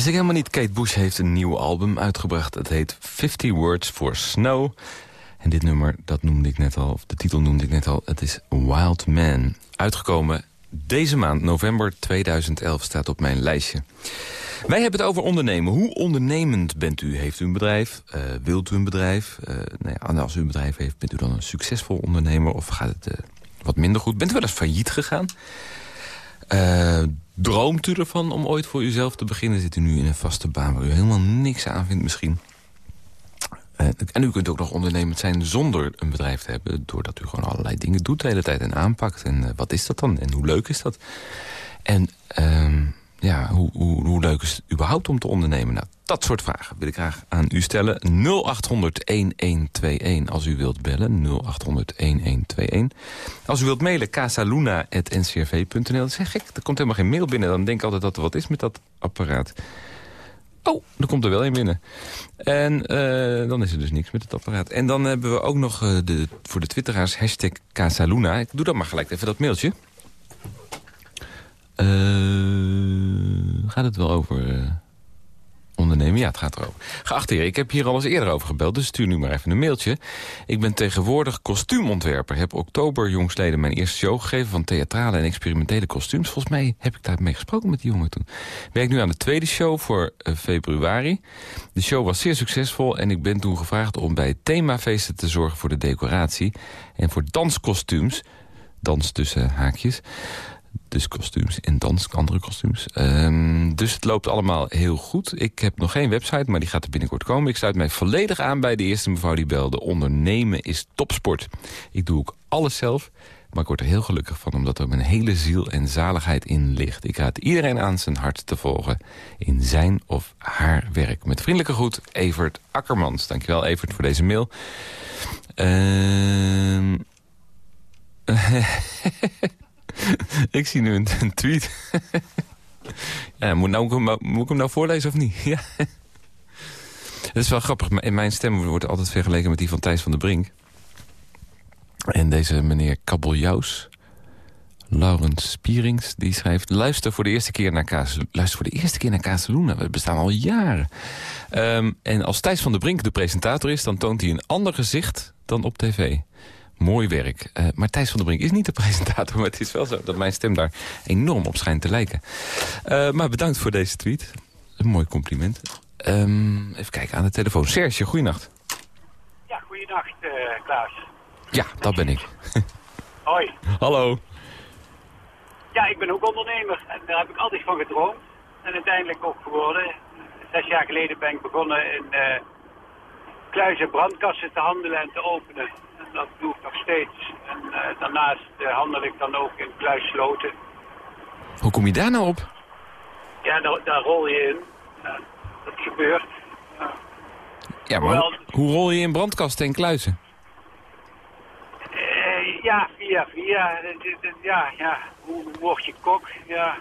Wist ik helemaal niet. Kate Bush heeft een nieuw album uitgebracht. Het heet 50 Words for Snow. En dit nummer, dat noemde ik net al, of de titel noemde ik net al. Het is Wild Man. Uitgekomen
deze maand, november 2011, staat op mijn lijstje. Wij hebben het over ondernemen. Hoe ondernemend bent u? Heeft u een bedrijf? Eh, wilt u een bedrijf? Uh, nou ja, als u een bedrijf heeft, bent u dan een succesvol ondernemer? Of gaat het uh, wat minder goed? Bent u wel eens failliet gegaan? Droomt u ervan om ooit voor uzelf te beginnen? Zit u nu in een vaste baan waar u helemaal niks aan vindt misschien? en u kunt ook nog ondernemend zijn zonder een bedrijf te hebben... doordat u gewoon allerlei dingen doet de hele tijd en aanpakt. En wat is dat dan? En hoe leuk is dat? En... Ehm, ja, hoe, hoe, hoe, leuk is het überhaupt om te ondernemen? Nou, dat soort vragen wil ik graag aan u stellen. 0800-1121 als u wilt bellen. 0800-1121. Als u wilt mailen, casaluna.ncrv.nl. Dat is gek, er komt helemaal geen mail binnen. Dan denk ik altijd dat er wat is met dat apparaat. Oh, er komt er wel een binnen. En uh, dan is er dus niks met het apparaat. En dan hebben we ook nog uh, de, voor de twitteraars hashtag Casaluna. Ik doe dan maar gelijk even dat mailtje. Uh, gaat het wel over uh, ondernemen? Ja, het gaat erover. Geachte heer, ik heb hier al eens eerder over gebeld, dus stuur nu maar even een mailtje. Ik ben tegenwoordig kostuumontwerper. Heb oktober jongsleden mijn eerste show gegeven van theatrale en experimentele kostuums. Volgens mij heb ik daar mee gesproken met die jongen toen. Werk nu aan de tweede show voor uh, februari. De show was zeer succesvol en ik ben toen gevraagd om bij themafeesten te zorgen voor de decoratie. En voor danskostuums, dans tussen haakjes dus kostuums en dans, andere kostuums. Um, dus het loopt allemaal heel goed. Ik heb nog geen website, maar die gaat er binnenkort komen. Ik sluit mij volledig aan bij de eerste mevrouw die belde. Ondernemen is topsport. Ik doe ook alles zelf, maar ik word er heel gelukkig van... omdat er mijn hele ziel en zaligheid in ligt. Ik raad iedereen aan zijn hart te volgen in zijn of haar werk. Met vriendelijke groet, Evert Akkermans. Dankjewel, Evert, voor deze mail. Ehm... ik zie nu een, tweet. ja, moet, nou, moet ik hem nou voorlezen of niet? ja. Het is wel grappig. Mijn stem wordt altijd vergeleken met die van Thijs van der Brink. En deze meneer Kabeljous, Laurens Spierings, die schrijft... luister voor de eerste keer naar Kaas, luister voor de eerste keer naar Casaluna. We bestaan al jaren. Um, en als Thijs van der Brink de presentator is... dan toont hij een ander gezicht dan op tv. Mooi werk. Uh, maar Thijs van der Brink is niet de presentator... maar het is wel zo dat mijn stem daar enorm op schijnt te lijken. Uh, maar bedankt voor deze tweet. Een mooi compliment. Um, even kijken aan de telefoon. Serge, goeienacht.
Ja, goeienacht, uh, Klaas.
Ja, dat ben ik.
Hoi.
Hallo.
Ja, ik ben ook ondernemer en daar heb ik altijd van gedroomd. En uiteindelijk ook geworden. Zes jaar geleden ben ik begonnen in kluizen brandkassen te handelen en te openen dat doe ik nog steeds. En uh, daarnaast uh, handel ik dan ook in kluissloten.
Hoe kom je daar nou op?
Ja, daar, daar rol je in. Dat gebeurt.
ja, maar Hoewel, hoe rol je in brandkasten en kluizen?
ja, via, via. Ja, ja. Hoe word je kok? Ja.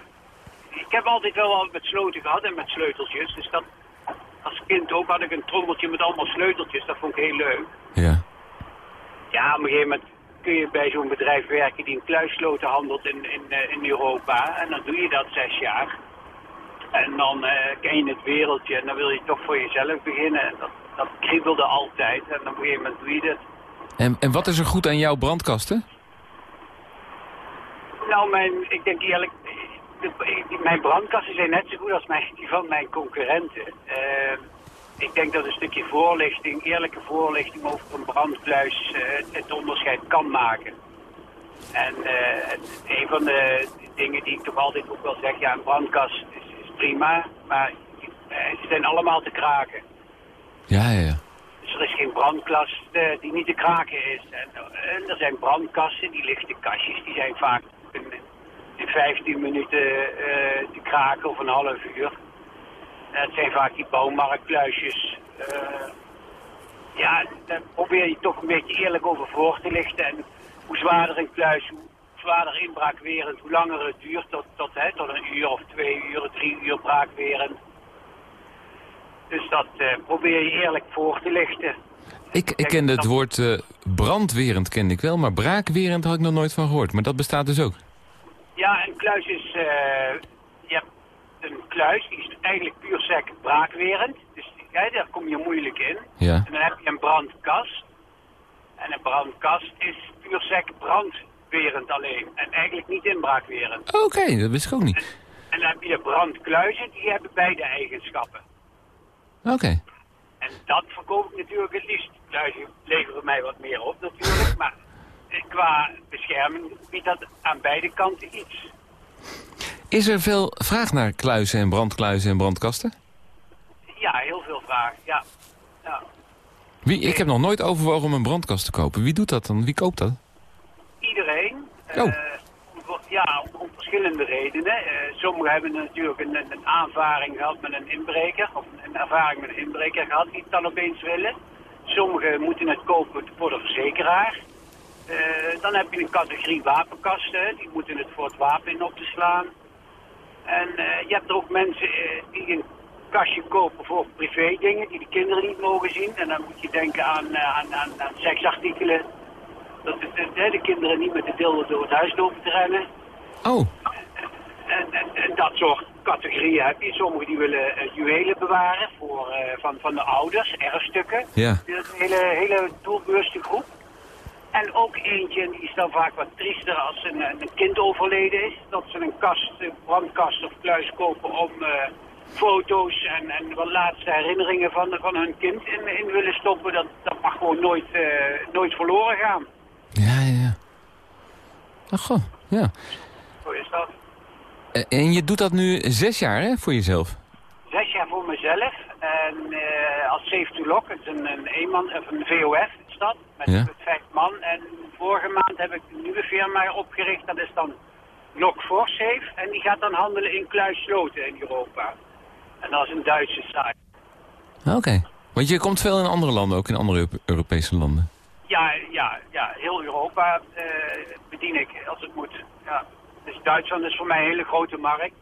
Ik heb altijd wel wat met sloten gehad en met sleuteltjes. Dus dat, als kind ook had ik een trommeltje met allemaal sleuteltjes. Dat vond ik heel leuk.
Ja.
Ja, op een gegeven moment kun je bij zo'n bedrijf werken die een kluissloten handelt in, in, eh, in Europa. En dan doe je dat zes jaar. En dan uh, ken je het wereldje en dan wil je toch voor jezelf beginnen. En dat, dat kriebelde altijd en op een gegeven moment doe je dat.
En, en wat is er goed aan jouw brandkasten?
Nou, mijn, ik denk eerlijk, de, mijn brandkasten zijn net zo goed als mijn, die van mijn concurrenten. Uh, ik denk dat een stukje voorlichting, eerlijke voorlichting over een brandkluis uh, het onderscheid kan maken. En uh, een van de dingen die ik toch altijd ook wel zeg, ja een brandkast is, is prima, maar uh, ze zijn allemaal te kraken.
Ja, ja, ja.
Dus er is geen brandkast die niet te kraken is. En, en, er zijn brandkasten, die lichte kastjes, die zijn vaak in, in 15 minuten te kraken of een half uur. Het zijn vaak die bouwmarktkluisjes. Uh, ja, daar probeer je toch een beetje eerlijk over voor te lichten. En hoe zwaarder een kluis, hoe zwaarder inbraakwerend, hoe langer het duurt. Tot, tot, hè, tot een uur of twee uur, drie uur braakwerend. Dus dat uh, probeer je eerlijk voor te lichten.
Ik, ik ken het woord uh, brandwerend ken ik wel, maar braakwerend had ik nog nooit van gehoord. Maar dat bestaat dus ook?
Ja, een kluis is... Uh, je hebt een kluis, die is eigenlijk puur sec braakwerend. Dus ja, daar kom je moeilijk in.
Ja.
En dan heb je een brandkast. En een brandkast is puur sec brandwerend. alleen. En eigenlijk niet inbraakwerend.
Oké, dat wist ik ook niet.
En dan heb je de brandkluizen, die hebben beide eigenschappen.
Oké.
En dat verkoop ik natuurlijk het liefst. Kluizen leveren mij wat meer op natuurlijk, maar eh, qua bescherming biedt dat aan beide kanten iets.
Is er veel vraag naar kluizen en brandkluizen en brandkasten?
Ja, heel veel vragen, ja. ja.
Wie, ik heb nog nooit overwogen om een brandkast te kopen. Wie doet dat dan? Wie koopt dat?
Iedereen.
Oh.
eh, om- ja, om, om verschillende redenen. Eh, sommigen hebben natuurlijk een, een, een aanvaring gehad met een inbreker. Of een ervaring met een inbreker gehad die het dan opeens willen. Sommigen moeten het kopen voor de verzekeraar. Eh, dan heb je een categorie wapenkasten. Die moeten het voor het wapen in op te slaan. En eh, je hebt er ook mensen eh, die een kastje kopen voor privé dingen die de kinderen niet mogen zien. En dan moet je denken aan, eh, aan, aan, aan seksartikelen. Dat de, de, de kinderen niet met de dildo door het huis lopen te rennen.
Oh,
En, en, en dat soort categorieën heb je. Sommigen die willen juwelen bewaren voor, van, van de ouders, erfstukken.
ja.
Dat is een hele, hele doelbewuste groep. En ook eentje, die is dan vaak wat triester als een, een kind overleden is. Dat ze een kast, een brandkast of kluis kopen om eh, foto's en, en wat laatste herinneringen van, van hun kind in, in willen stoppen. Dat, dat mag gewoon nooit, eh, nooit verloren gaan.
Ja, ja, ja. Ach, goh, ja.
Zo is dat.
Eh, En je doet dat nu zes jaar, hè, voor jezelf?
Zes jaar voor mezelf. En eh, als Safe to Lock, het is een, een eenman, of een VOF met,
Ja.
met vijf man. En vorige maand heb ik een nieuwe firma opgericht, dat is dan Lock for Safe. En die gaat dan handelen in kluissloten in Europa. En dat is een Duitse site.
Oké. Want je komt veel in andere landen, ook in andere Euro- Europese landen.
Ja, ja, ja, heel Europa eh, bedien ik als het moet. Ja. Dus Duitsland is voor mij een hele grote markt.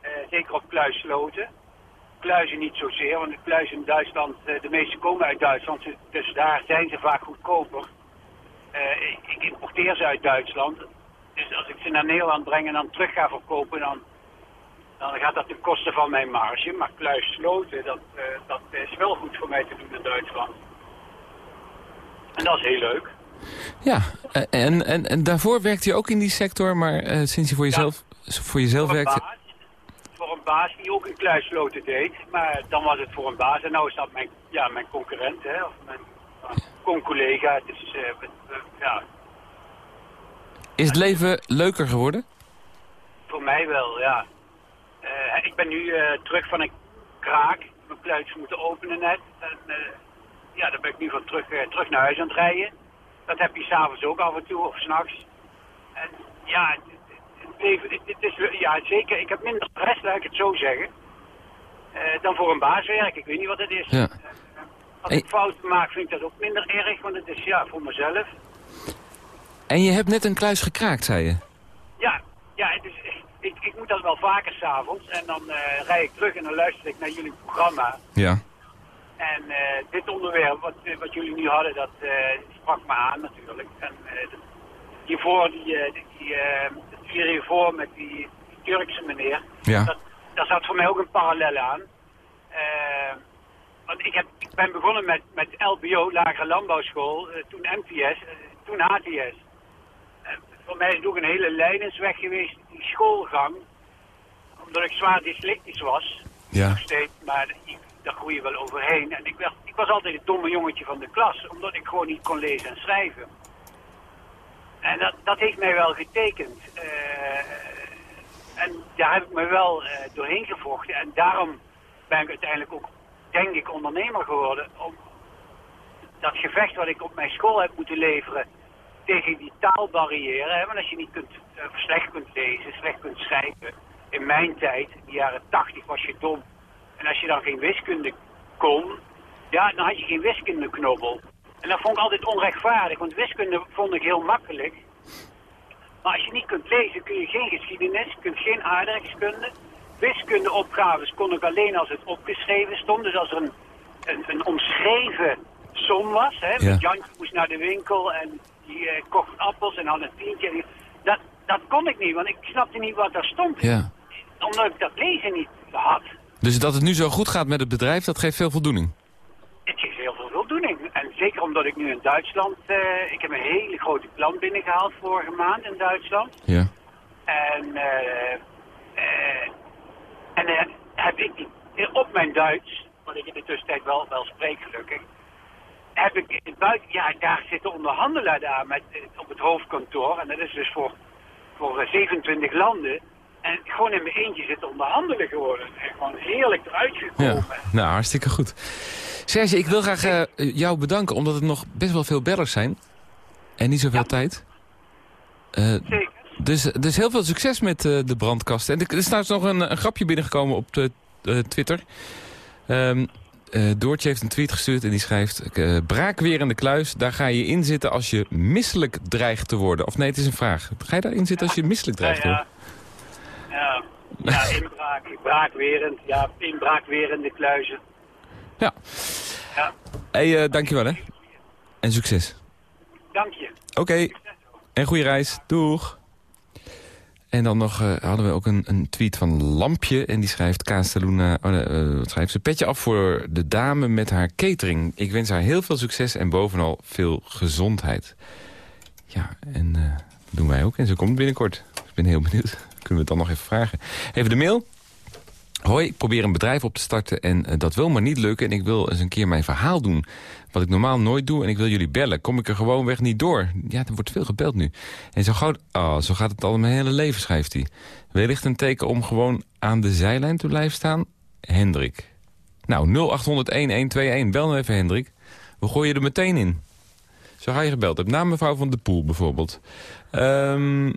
Eh, zeker op kluissloten. Kluizen niet zozeer, want de kluizen in Duitsland, eh, de meeste komen uit Duitsland. Dus daar zijn ze vaak goedkoper. Eh, ik, importeer ze uit Duitsland. Dus als ik ze naar Nederland breng en dan terug ga verkopen, dan, dan gaat dat ten koste van mijn marge. Maar kluissloten, dat, eh, dat is wel goed voor mij te doen in Duitsland. En dat is heel leuk.
Ja, en, en, en daarvoor werkte je ook in die sector, maar sinds je voor jezelf, voor jezelf werkte...
baas. Die ook een kluisloten deed. Maar dan was het voor een baas. En nou is dat mijn, ja, mijn concurrent, hè. Of mijn con-collega. Het is, het, eh, ja,
Is het leven leuker geworden?
voor mij wel, ja. Eh, ik ben nu eh, terug van een kraak. Mijn kluis moeten openen net. En ja, daar ben ik nu van terug, terug naar huis aan het rijden. Dat heb je s'avonds ook af en toe, of s'nachts. En ja, het is, ja, zeker, ik heb minder stress, laat ik het zo zeggen. eh, dan voor een baas werken. Ik weet niet wat het is.
Ja.
Als ik fouten maak, vind ik dat ook minder erg, want het is ja, voor mezelf.
En je hebt net een kluis gekraakt, zei je?
Ja, ja het is, ik, ik moet dat wel vaker s'avonds. En dan eh rijd ik terug en dan luister ik naar jullie programma.
Ja.
En eh, dit onderwerp, wat, eh, wat jullie nu hadden, dat eh, sprak me aan natuurlijk. En eh, hiervoor, die, eh, die, vier hiervoor met die, Turkse meneer,
Ja.
dat, daar zat voor mij ook een parallel aan. Eh, want ik, heb, ik ben begonnen met, met LBO, lagere landbouwschool, eh, toen MTS, eh, toen HTS. Voor mij is het ook een hele leidensweg geweest, die schoolgang. Omdat ik zwaar dyslectisch was
Ja.
nog steeds, maar ik, daar groei je wel overheen. En ik, werd, ik was altijd het domme jongetje van de klas, omdat ik gewoon niet kon lezen en schrijven. En dat, dat heeft mij wel getekend. Eh, en daar heb ik me wel eh, doorheen gevochten. En daarom ben ik uiteindelijk ook, denk ik, ondernemer geworden. Om dat gevecht wat ik op mijn school heb moeten leveren tegen die taalbarrière. Want als je niet kunt, eh, slecht kunt lezen, slecht kunt schrijven. In mijn tijd, in de jaren tachtig, was je dom. En als je dan geen wiskunde kon, ja, dan had je geen wiskundeknobbel. En dat vond ik altijd onrechtvaardig, want wiskunde vond ik heel makkelijk. Maar als je niet kunt lezen, kun je geen geschiedenis, je kunt geen aardrijkskunde. Wiskundeopgaves kon ik alleen als het opgeschreven stond. Dus als er een, een, een omschreven som was. Hè,
Ja.
Jantje moest naar de winkel en die eh, kocht appels en had een tientje. Dat, dat kon ik niet, want ik snapte niet wat daar stond.
Ja.
Omdat ik dat lezen niet had.
Dus dat het nu zo goed gaat met het bedrijf, dat geeft veel voldoening.
Het geeft heel veel voldoening. En, en zeker omdat ik nu in Duitsland... eh, ik heb een hele grote klant binnengehaald vorige maand in Duitsland.
Ja.
En, eh, eh, en heb ik op mijn Duits, wat ik in de tussentijd wel, wel spreek gelukkig, heb ik in het buiten, ja, daar zitten onderhandelaar daar met, op het hoofdkantoor. En dat is dus voor, voor eh, 27 landen. En gewoon in mijn eentje zitten onderhandelen geworden. En gewoon heerlijk eruit gekomen.
Ja, nou, hartstikke goed. Serge, ik wil graag eh, jou bedanken, omdat het nog best wel veel bellers zijn. En niet zoveel tijd. Eh,
Zeker.
dus, dus heel veel succes met eh, de brandkasten. En er is trouwens nog een, een grapje binnengekomen op de, Twitter. Ehm, eh, Doortje heeft een tweet gestuurd en die schrijft... braak weer in de kluis, daar ga je in zitten als je misselijk dreigt te worden. Of nee, het is een vraag. Ga je daarin zitten als je misselijk dreigt te
ja,
worden?
Ja. ja, inbraak, braakwerend, ja, inbraakwerende kluizen.
Ja.
Ja,
hey, eh, dankjewel hè. En succes.
dank je.
Oké. En goede reis. Doeg. En dan nog eh, hadden we ook een, een tweet van Lampje. En die schrijft Castelluna, oh, eh, wat schrijft ze? Petje af voor de dame met haar catering. Ik wens haar heel veel succes en bovenal veel gezondheid. Ja, en dat doen wij ook. En ze komt binnenkort. Ik ben heel benieuwd. Kunnen we het dan nog even vragen. Even de mail. Hoi, ik probeer een bedrijf op te starten en eh, dat wil maar niet lukken. En ik wil eens een keer mijn verhaal doen. Wat ik normaal nooit doe en ik wil jullie bellen. Kom ik er gewoon weg niet door. Ja, er wordt veel gebeld nu. En zo, gauw, oh, zo gaat het al mijn hele leven, schrijft hij. Wellicht een teken om gewoon aan de zijlijn te blijven staan? Hendrik. Nou, 0800-1121. Bel nou even, Hendrik. We gooien er meteen in. Zo ga je gebeld hebt. Na mevrouw van de Poel bijvoorbeeld. Ehm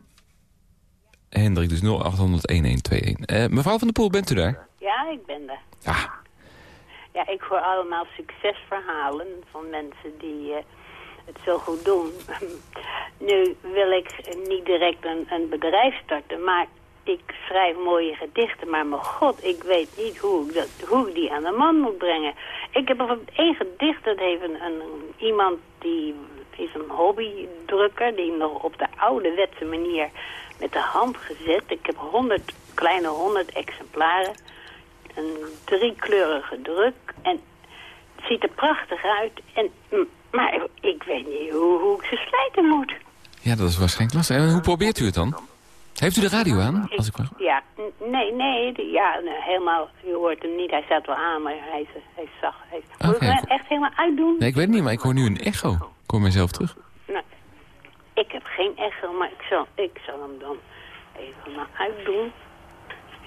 Hendrik, dus 0800-1121. Eh, mevrouw van de Poel, bent u daar?
Ja, ik ben er.
Ja,
Ja, ik hoor allemaal succesverhalen van mensen die eh, het zo goed doen. nu wil ik niet direct een, een bedrijf starten, maar ik schrijf mooie gedichten. Maar mijn god, ik weet niet hoe ik, dat, hoe ik die aan de man moet brengen. Ik heb bijvoorbeeld één gedicht, dat heeft een, een, iemand die is een hobbydrukker... die nog op de ouderwetse manier met de hand gezet. Ik heb honderd, kleine honderd exemplaren een driekleurige druk. En het ziet er prachtig uit. En, maar ik weet niet hoe, hoe ik ze slijten moet.
ja, dat is waarschijnlijk lastig. En hoe probeert u het dan? Heeft u de radio aan? Als ik?
Ja, nee, nee, ja, nee, helemaal, je hoort hem niet. Hij staat wel aan, maar hij is, hij is zacht. Hij is, moet ik hem echt helemaal uitdoen?
Nee, ik weet het niet, maar ik hoor nu een echo. Ik hoor mezelf terug.
Ik heb geen echo, maar ik zal, ik zal hem dan even maar uitdoen.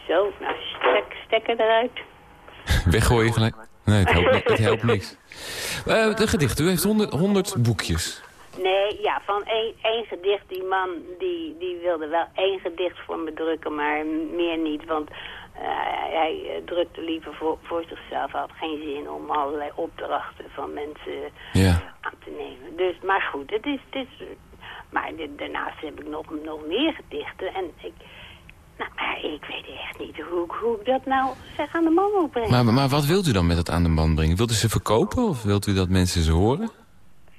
Zo, nou, stek, stekker eruit.
Weggooien gelijk. Nee, het helpt, het helpt niks. Eh, de gedicht, u heeft 100, 100 boekjes.
Nee, ja, van één, één gedicht. Die man die, die wilde wel één gedicht voor me drukken, maar meer niet. Want eh, hij eh, drukte liever voor, voor zichzelf. Hij had geen zin om allerlei opdrachten van mensen
Ja.
aan te nemen. Dus, maar goed, het is... Het is maar daarnaast heb ik nog, nog meer gedichten. En ik... Nou, maar ik weet echt niet hoe, ik- hoe ik dat nou zeg aan de man moet brengen.
Maar, maar wat wilt u dan met het aan de man brengen? Wilt u ze verkopen of wilt u dat mensen ze horen?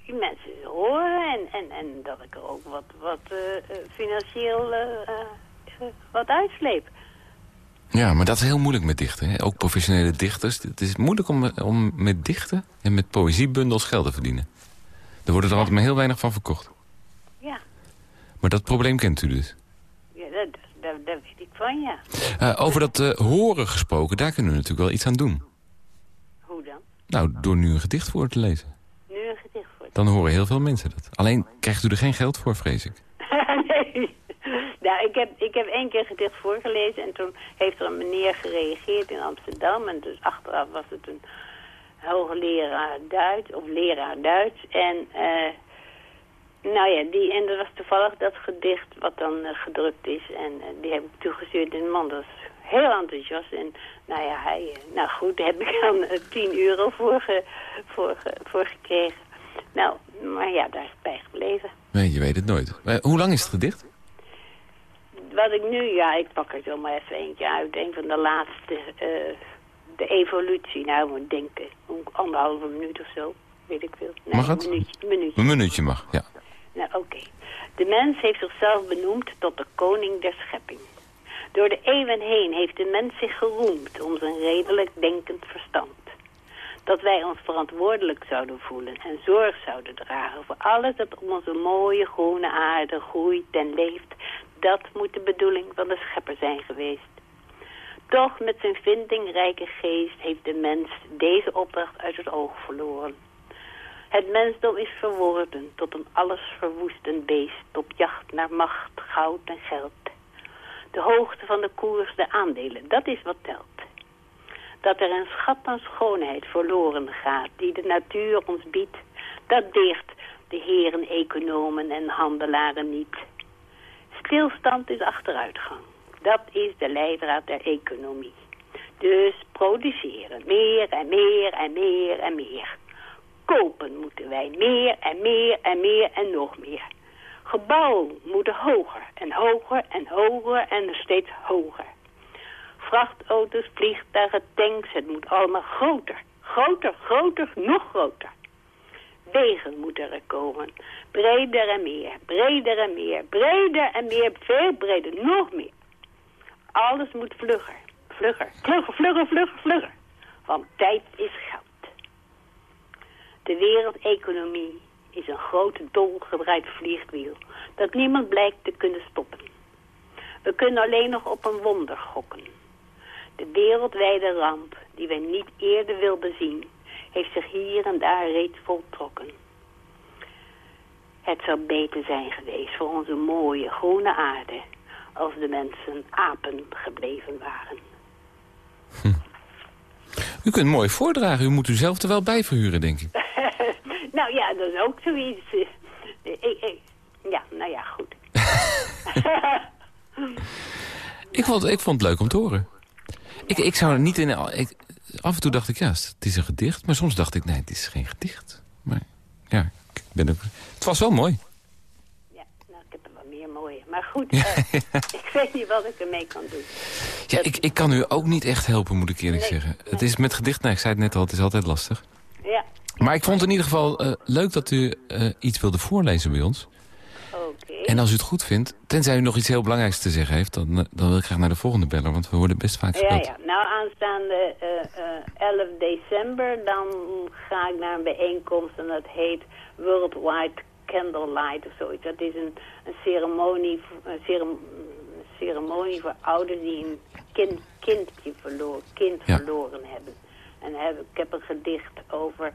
mensen horen en, en, en dat ik er ook wat, wat eh, eh, financieel eh, wat uitsleep.
Ja, maar dat is heel moeilijk met dichten. Hè? Ook professionele dichters. Het is moeilijk om, om met dichten en met poëziebundels geld te verdienen. Er wordt er altijd maar heel weinig van verkocht. Maar dat probleem kent u dus.
ja dat, dat, dat weet ik van, ja.
Eh, over dat eh, horen gesproken, daar kunnen we natuurlijk wel iets aan doen.
Hoe dan?
Nou, door nu een gedicht voor te lezen.
Nu een gedicht voor.
Dan horen heel veel mensen dat. Alleen krijgt u er geen geld voor, vrees ik.
nee. Nou, ik heb, ik heb één keer een gedicht voorgelezen en toen heeft er een meneer gereageerd in Amsterdam. En dus achteraf was het een hoogleraar Duits, of leraar Duits. En, eh, nou ja, die, en dat was toevallig dat gedicht wat dan eh, gedrukt is. En eh, die heb ik toegestuurd en de man was heel enthousiast. En nou ja, hij, eh, nou goed, daar heb ik dan eh, 10 euro voor, ge, voor, ge- voor gekregen. Nou, maar ja, daar is het bij gebleven.
Nee, je weet het nooit. Hoe lang is het gedicht?
Wat ik nu, ja, ik pak er zo maar even eentje uit. Een van de laatste, de evolutie. Nou, moet denken, anderhalve minuut of zo, weet ik veel. Nee,
Mag het?
Een minuutje. Minuutje.
Een minuutje mag, ja.
Nou, oké. De mens heeft zichzelf benoemd tot de koning der schepping. Door de eeuwen heen heeft de mens zich geroemd om zijn redelijk denkend verstand. Dat wij ons verantwoordelijk zouden voelen en zorg zouden dragen voor alles dat op onze mooie groene aarde groeit en leeft. Dat moet de bedoeling van de schepper zijn geweest. Toch met zijn vindingrijke geest heeft de mens deze opdracht uit het oog verloren. Het mensdom is verworden tot een alles verwoestend beest op jacht naar macht, goud en geld. De hoogte van de koers, de aandelen, dat is wat telt. Dat er een schat aan schoonheid verloren gaat die de natuur ons biedt, dat deert de heren economen en handelaren niet. Stilstand is achteruitgang. Dat is de leidraad der economie. Dus produceren, meer en meer en meer en meer. Kopen moeten wij meer en meer en meer en nog meer. Gebouwen moeten hoger en hoger en hoger en steeds hoger. Vrachtauto's, vliegtuigen, tanks, het moet allemaal groter. Groter, groter, nog groter. Wegen moeten er komen. Breder en meer, breder en meer, breder en meer, veel breder, nog meer. Alles moet vlugger, vlugger, vlugger, vlugger, vlugger, vlugger. Want tijd is goud. De wereldeconomie is een groot dolgedraaid vliegwiel dat niemand blijkt te kunnen stoppen. We kunnen alleen nog op een wonder gokken. De wereldwijde ramp die wij niet eerder wilden zien, heeft zich hier en daar reeds voltrokken. Het zou beter zijn geweest voor onze mooie groene aarde als de mensen apen gebleven waren.
U kunt mooi voordragen. U moet u zelf er wel bij verhuren, denk ik.
nou ja, dat is ook zoiets. Eh, ik- ik- ja, nou ja, goed.
Ik vond, ik vond het leuk om te horen. Ik, ik zou er niet in... Ik, af en toe dacht ik, ja, het is een gedicht. Maar soms dacht ik, nee, het is geen gedicht. Maar ja, ik ben ook, het was wel mooi.
Ja, nou, ik heb er wel meer mooie. Maar goed, eh, ik weet niet wat ik ermee kan doen.
Ja, ik, ik kan u ook niet echt helpen, moet ik eerlijk
Nee,
zeggen. Het is met gedicht, nee, ik zei het net al, het is altijd lastig.
Ja,
Maar ik vond in ieder geval eh, leuk dat u eh, iets wilde voorlezen bij ons.
oké.
En als u het goed vindt, tenzij u nog iets heel belangrijks te zeggen heeft... dan, dan wil ik graag naar de volgende beller, want we worden best vaak
Ja,
gebeld.
ja. Nou, aanstaande eh, eh, 11 december, dan ga ik naar een bijeenkomst en dat heet Worldwide Candlelight of zoiets. Dat is een, een ceremonie, een cerem- een ceremonie voor ouders die een kind, kindje verloren, kind
Ja.
verloren hebben. En heb, ik heb een gedicht over,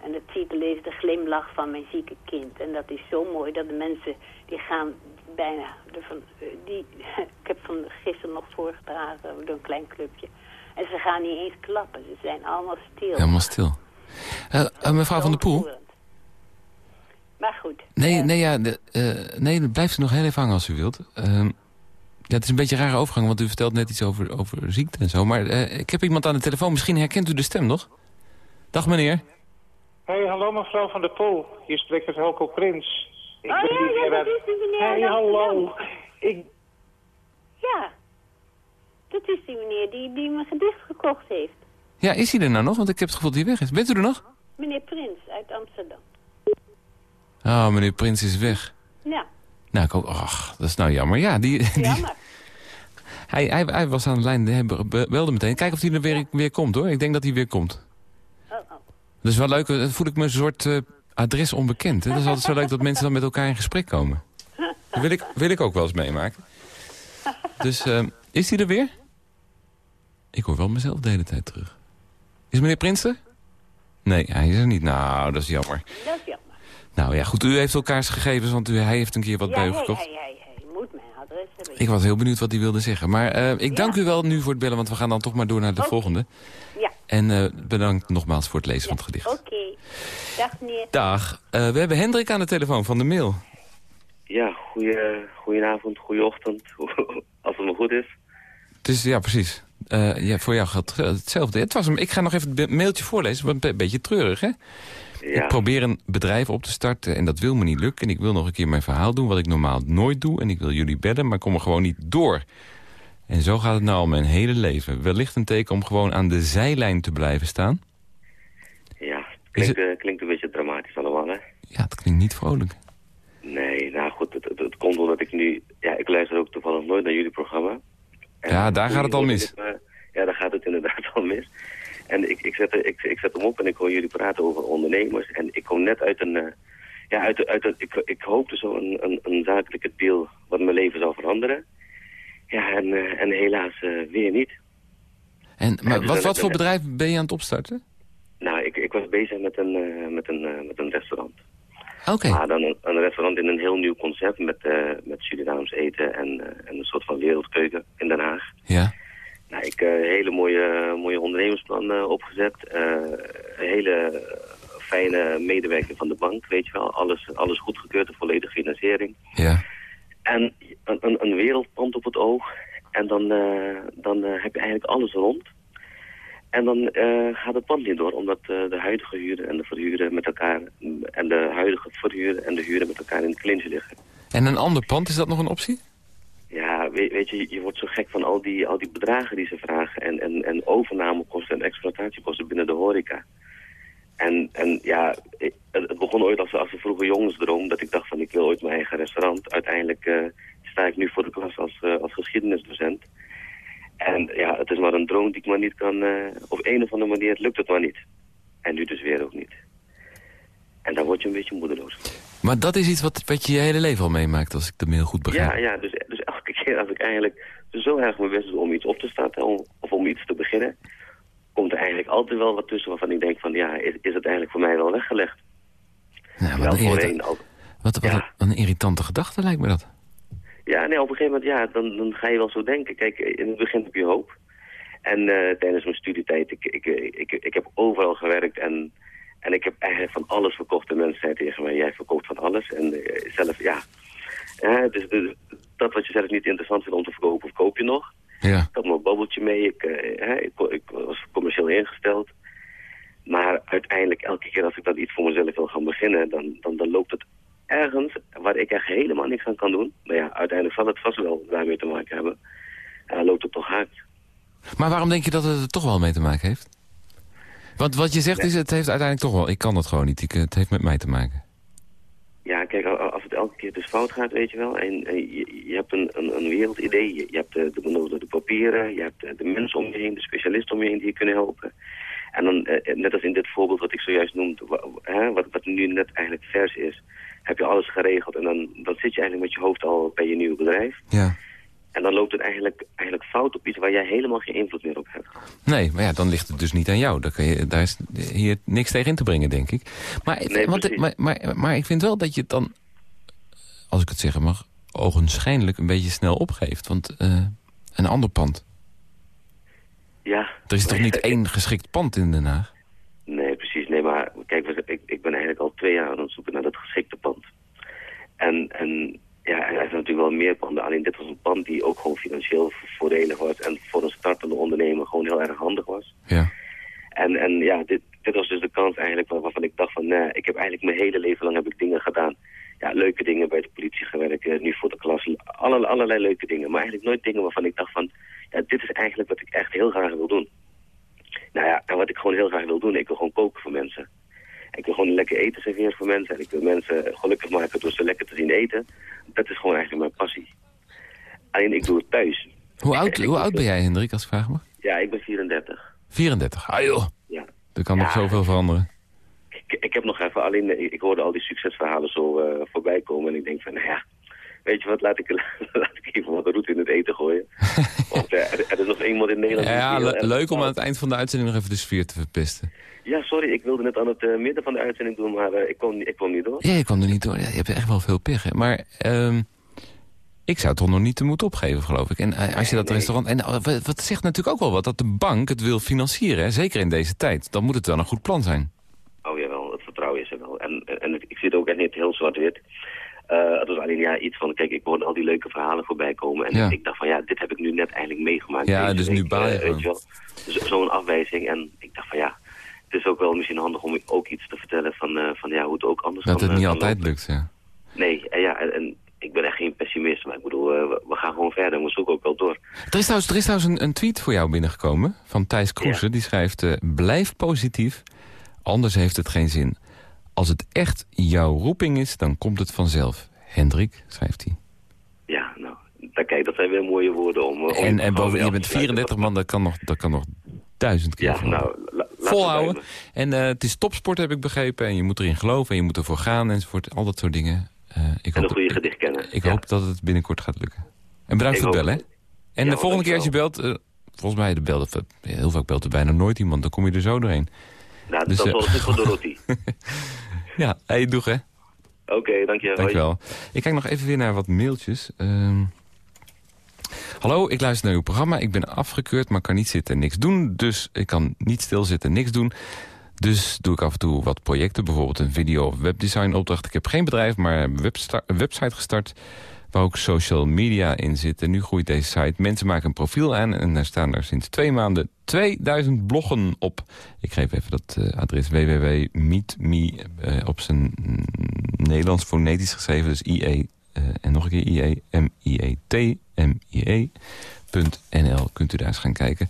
en de titel is De glimlach van mijn zieke kind. En dat is zo mooi dat de mensen, die gaan bijna, ervan, die, ik heb van gisteren nog voorgedragen door een klein clubje. En ze gaan niet eens klappen, ze zijn allemaal stil.
Helemaal stil. Eh, eh, mevrouw Van der Poel?
Maar goed.
Nee,
eh,
nee, ja, de, eh, nee, blijft u nog heel even hangen als u wilt. Ehm, ja, het is een beetje een rare overgang, want u vertelt net iets over, over ziekte en zo. Maar eh, ik heb iemand aan de telefoon, misschien herkent u de stem nog? Dag meneer.
Hey, hallo mevrouw van der Poel. Hier spreekt met Helco Prins. Ik
Oh ja,
ben
ja,
hier
dat is die meneer
Hey, hallo. Ik,
Ja, dat is die meneer die, die mijn gedicht gekocht heeft.
Ja, is hij er nou nog? Want ik heb het gevoel dat hij weg is. Bent u er nog?
Meneer Prins uit Amsterdam.
Oh, meneer Prins is weg.
Ja,
Nou, ik ook, ach, dat is nou jammer. Ja, die, die,
jammer.
hij, hij, hij was aan de lijn, hij be- be- belde meteen. Kijk of hij er weer, weer komt, hoor. Ik denk dat hij weer komt.
Oh, oh.
Dat is wel leuk, dan voel ik me een soort eh, adres onbekend. Hè? Dat is altijd zo leuk dat mensen dan met elkaar in gesprek komen. Dat wil ik, wil ik ook wel eens meemaken. Dus, eh, is hij er weer? Ik hoor wel mezelf de hele tijd terug. Is meneer Prins er? Nee, hij is er niet. Nou, dat is jammer.
Dat is jammer.
Nou ja, goed, u heeft elkaars gegevens, want u, hij heeft een keer wat
ja,
bij u gekocht.
hij, hij, hij moet mijn adres hebben.
Ik was heel benieuwd wat hij wilde zeggen. Maar eh, ik dank
Ja.
u wel nu voor het bellen, want we gaan dan toch maar door naar de volgende.
Ja,
En eh, bedankt nogmaals voor het lezen van het gedicht.
oké. Dag meneer.
Dag, Eh, we hebben Hendrik aan de telefoon van de mail.
Ja, goeie, goedenavond, goeie ochtend, als het maar goed is.
Dus ja, precies. Eh, ja, voor jou geldt hetzelfde. Het was hem. Ik ga nog even het mailtje voorlezen, want een beetje treurig, hè?
Ja,
Ik probeer een bedrijf op te starten en dat wil me niet lukken. En ik wil nog een keer mijn verhaal doen, wat ik normaal nooit doe. En ik wil jullie bellen, maar kom er gewoon niet door. En zo gaat het nou al mijn hele leven. Wellicht een teken om gewoon aan de zijlijn te blijven staan.
ja. Klinkt, eh, klinkt een beetje dramatisch allemaal, hè?
Ja, het klinkt niet vrolijk.
Nee, nou goed, het, het, het komt omdat ik nu... Ja, ik luister ook toevallig nooit naar jullie programma. En
Ja, daar gaat het al mis.
Ja, daar gaat het inderdaad al mis. En ik, ik, zet, ik, ik zet hem op en ik hoor jullie praten over ondernemers. En ik kom net uit een... eh, ja, uit, uit een, ik, ik hoopte zo een, een, een zakelijke deal wat mijn leven zou veranderen. Ja, en, eh, en helaas eh, weer niet.
En, maar
dus
wat, wat voor bedrijf ben je aan het opstarten?
Nou, ik, ik was bezig met een, met een, met een restaurant.
Oké.
Maar dan een, een restaurant in een heel nieuw concept met, met Surinaams eten en, en een soort van wereldkeuken in Den Haag.
Ja.
Nou, ik heb een hele mooie, mooie ondernemersplan eh, opgezet. Eh, een hele fijne medewerking van de bank, weet je wel. Alles, alles goedgekeurd, een volledige financiering.
Ja.
En een, een, een wereldpand op het oog. En dan, eh, dan eh, heb je eigenlijk alles rond. En dan eh, gaat het pand niet door, omdat eh, de huidige huurder en de verhuurder met elkaar... en de huidige verhuurder en de huurder met elkaar in de clinch liggen.
En een ander pand, is dat nog een optie?
Weet, weet je, je wordt zo gek van al die, al die bedragen die ze vragen. En, en, en overnamekosten en exploitatiekosten binnen de horeca. En, en ja, het het begon ooit als, als een vroege jongensdroom. Dat ik dacht van ik wil ooit mijn eigen restaurant. Uiteindelijk eh, sta ik nu voor de klas als, eh, als geschiedenisdocent. En ja, het is maar een droom die ik maar niet kan... eh, op een of andere manier lukt het maar niet. En nu dus weer ook niet. En dan word je een beetje moedeloos.
Maar dat is iets wat, wat je je hele leven al meemaakt, als ik de mail goed begrijp.
Ja, ja dus, keer als ik eigenlijk zo erg mijn best doe om iets op te starten om, of om iets te beginnen, komt er eigenlijk altijd wel wat tussen waarvan ik denk van ja, is, is het eigenlijk voor mij wel weggelegd? Wel
wat, een
al.
wat, wat een- een irritante gedachte lijkt me dat.
Ja, nee, op een gegeven moment ja, dan, dan ga je wel zo denken. Kijk, in het begin heb je hoop. En eh, tijdens mijn studietijd, ik, ik, ik, ik, heb overal gewerkt en, en ik heb eigenlijk van alles verkocht. En mensen zeiden tegen mij, jij verkoopt van alles. En eh, zelf, ja, eh, dus, dus dat wat je zelf niet interessant vindt om te verkopen, verkoop je nog.
Ja.
Ik had mijn babbeltje mee, ik, eh, hè, ik, ik was commercieel ingesteld. Maar uiteindelijk, elke keer als ik dan iets voor mezelf wil gaan beginnen, dan, dan, dan loopt het ergens waar ik echt helemaal niks aan kan doen. Nou ja, uiteindelijk zal het vast wel daarmee te maken hebben. En dan loopt het toch hard.
Maar waarom denk je dat het er toch wel mee te maken heeft? Want wat je zegt is, het heeft uiteindelijk toch wel... Ik kan dat gewoon niet, ik, het heeft met mij te maken.
Ja, kijk, a- a- als het elke keer dus fout gaat, weet je wel. En, en je, je hebt een, een, een wereldidee, je, je hebt de, de benodigde papieren, je hebt de, de mensen om je heen, de specialisten om je heen die je kunnen helpen. En dan, eh, net als in dit voorbeeld wat ik zojuist noemde, wa- hè, wat, wat nu net eigenlijk vers is, heb je alles geregeld en dan, dan zit je eigenlijk met je hoofd al bij je nieuwe bedrijf.
Ja.
En dan loopt het eigenlijk, eigenlijk fout op iets waar jij helemaal geen invloed meer op hebt.
Nee, maar ja, dan ligt het dus niet aan jou. Daar, je, daar is hier niks tegen in te brengen, denk ik. Maar,
Nee,
want, maar, maar, maar ik vind wel dat je het dan, als ik het zeggen mag... ogenschijnlijk een beetje snel opgeeft. Want eh, een ander pand.
Ja.
Er is toch niet één geschikt pand in Den Haag?
Nee, precies. Nee, maar kijk, ik, ik ben eigenlijk al twee jaar aan het zoeken naar dat geschikte pand. En, en ja, er zijn natuurlijk wel meer panden. Alleen dit was een pand die ook gewoon financieel voordelig was. En voor een startende ondernemer gewoon heel erg handig was.
Ja.
En, en ja, dit, dit was dus de kans eigenlijk waar- waarvan ik dacht van... Nee, ik heb eigenlijk mijn hele leven lang heb ik dingen gedaan. Ja, leuke dingen bij de politie gewerkt, eh, nu voor de klas. Alle, allerlei leuke dingen. Maar eigenlijk nooit dingen waarvan ik dacht van... Ja, dit is eigenlijk wat ik echt heel graag wil doen. Nou ja, en wat ik gewoon heel graag wil doen, ik wil gewoon koken voor mensen. Ik wil gewoon lekker eten serveren voor mensen. En ik wil mensen gelukkig maken door ze lekker te zien eten. Dat is gewoon eigenlijk mijn passie. Alleen ik doe het thuis.
Hoe oud, hoe oud ben jij, Hendrik, als ik vraag mag?
Ja, ik ben 34.
34. Ah joh,
Ja.
er kan nog zoveel veranderen.
Ik, ik heb nog even, alleen ik, ik hoorde al die succesverhalen zo eh, voorbij komen. En ik denk van, nou ja, weet je wat, laat ik, laat ik even wat roet in het eten gooien. Want eh, er, er is nog iemand in Nederland...
Ja, le- leuk om aan het eind van de uitzending nog even de sfeer te verpesten.
Ja, sorry, ik wilde net aan het eh, midden van de uitzending doen, maar ik, kwam, niet- ik kwam niet door.
Ja, je kwam er niet door. Ja, je hebt echt wel veel pech, hè. Maar ehm, ik zou het toch nog niet te moeten opgeven, geloof ik. En als je dat restaurant... En wat wat zegt natuurlijk ook wel wat, dat de bank het wil financieren, hè? zeker in deze tijd. Dan moet het wel een goed plan zijn.
Oh jawel, het vertrouwen is er wel. En, en ik zie het ook echt niet heel zwart-wit. Eh, het was alleen ja, iets van, kijk, ik hoorde al die leuke verhalen voorbij komen. En
Ja.
ik dacht van, ja, dit heb ik nu net eigenlijk meegemaakt.
Ja, dus nu baal je
eh, Zo'n afwijzing. En ik dacht van, ja, het is ook wel misschien handig om ook iets te vertellen van, eh, van ja, hoe het ook anders
Dat
kan
het niet
kan
altijd
lopen.
lukt, ja.
Nee, en ja, en, en ik ben echt geen pessimist. Maar ik bedoel, we, we gaan gewoon verder. We zoeken ook wel door.
Er is trouwens, er is trouwens een, een tweet voor jou binnengekomen van Thijs Kroesen. Die schrijft, blijf positief, anders heeft het geen zin. Als het echt jouw roeping is, dan komt het vanzelf. Hendrik, schrijft hij.
Ja, nou, dan, kijk, dat zijn weer mooie woorden om... eh, om
En, en je bent
te sluiten.
34 man, dat kan nog, dat kan nog duizend keer
Ja, nou,
volhouden. En eh, het is topsport, heb ik begrepen. En je moet erin geloven en je moet ervoor gaan enzovoort. Al dat soort dingen. Uh, ik
en
hoop,
een goede gedicht kennen.
Ik hoop dat het binnenkort gaat lukken. En bedankt
Ik
voor het bellen. En de volgende keer als je belt... eh, volgens mij de belt, heel vaak belt er bijna nooit iemand. Dan kom je er zo doorheen.
Nou,
Dus,
dat was het voor Dorothy.
Ja, hey, doeg hè.
Oké, dank je. Hoi.
Dankjewel. Ik kijk nog even weer naar wat mailtjes. Ehm, Hallo, ik luister naar uw programma. Ik ben afgekeurd, maar kan niet zitten en niks doen. Dus ik kan niet stilzitten en niks doen. Dus doe ik af en toe wat projecten. Bijvoorbeeld een video- of webdesign opdracht. Ik heb geen bedrijf, maar een website gestart... waar ook social media in zit. En nu groeit deze site. Mensen maken een profiel aan en daar staan er sinds twee maanden 2000 bloggen op. Ik geef even dat eh, adres www.meetme eh, op zijn mm, Nederlands fonetisch geschreven. Dus IE eh, en nog een keer IE, M-I-E-T, M-I-E.nl. Kunt u daar eens gaan kijken.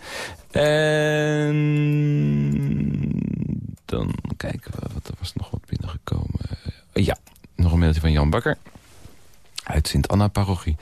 En dan kijken we, wat er was nog wat binnengekomen. Ja, nog een mailtje van Jan Bakker. Uit Sint-Anna-parochie.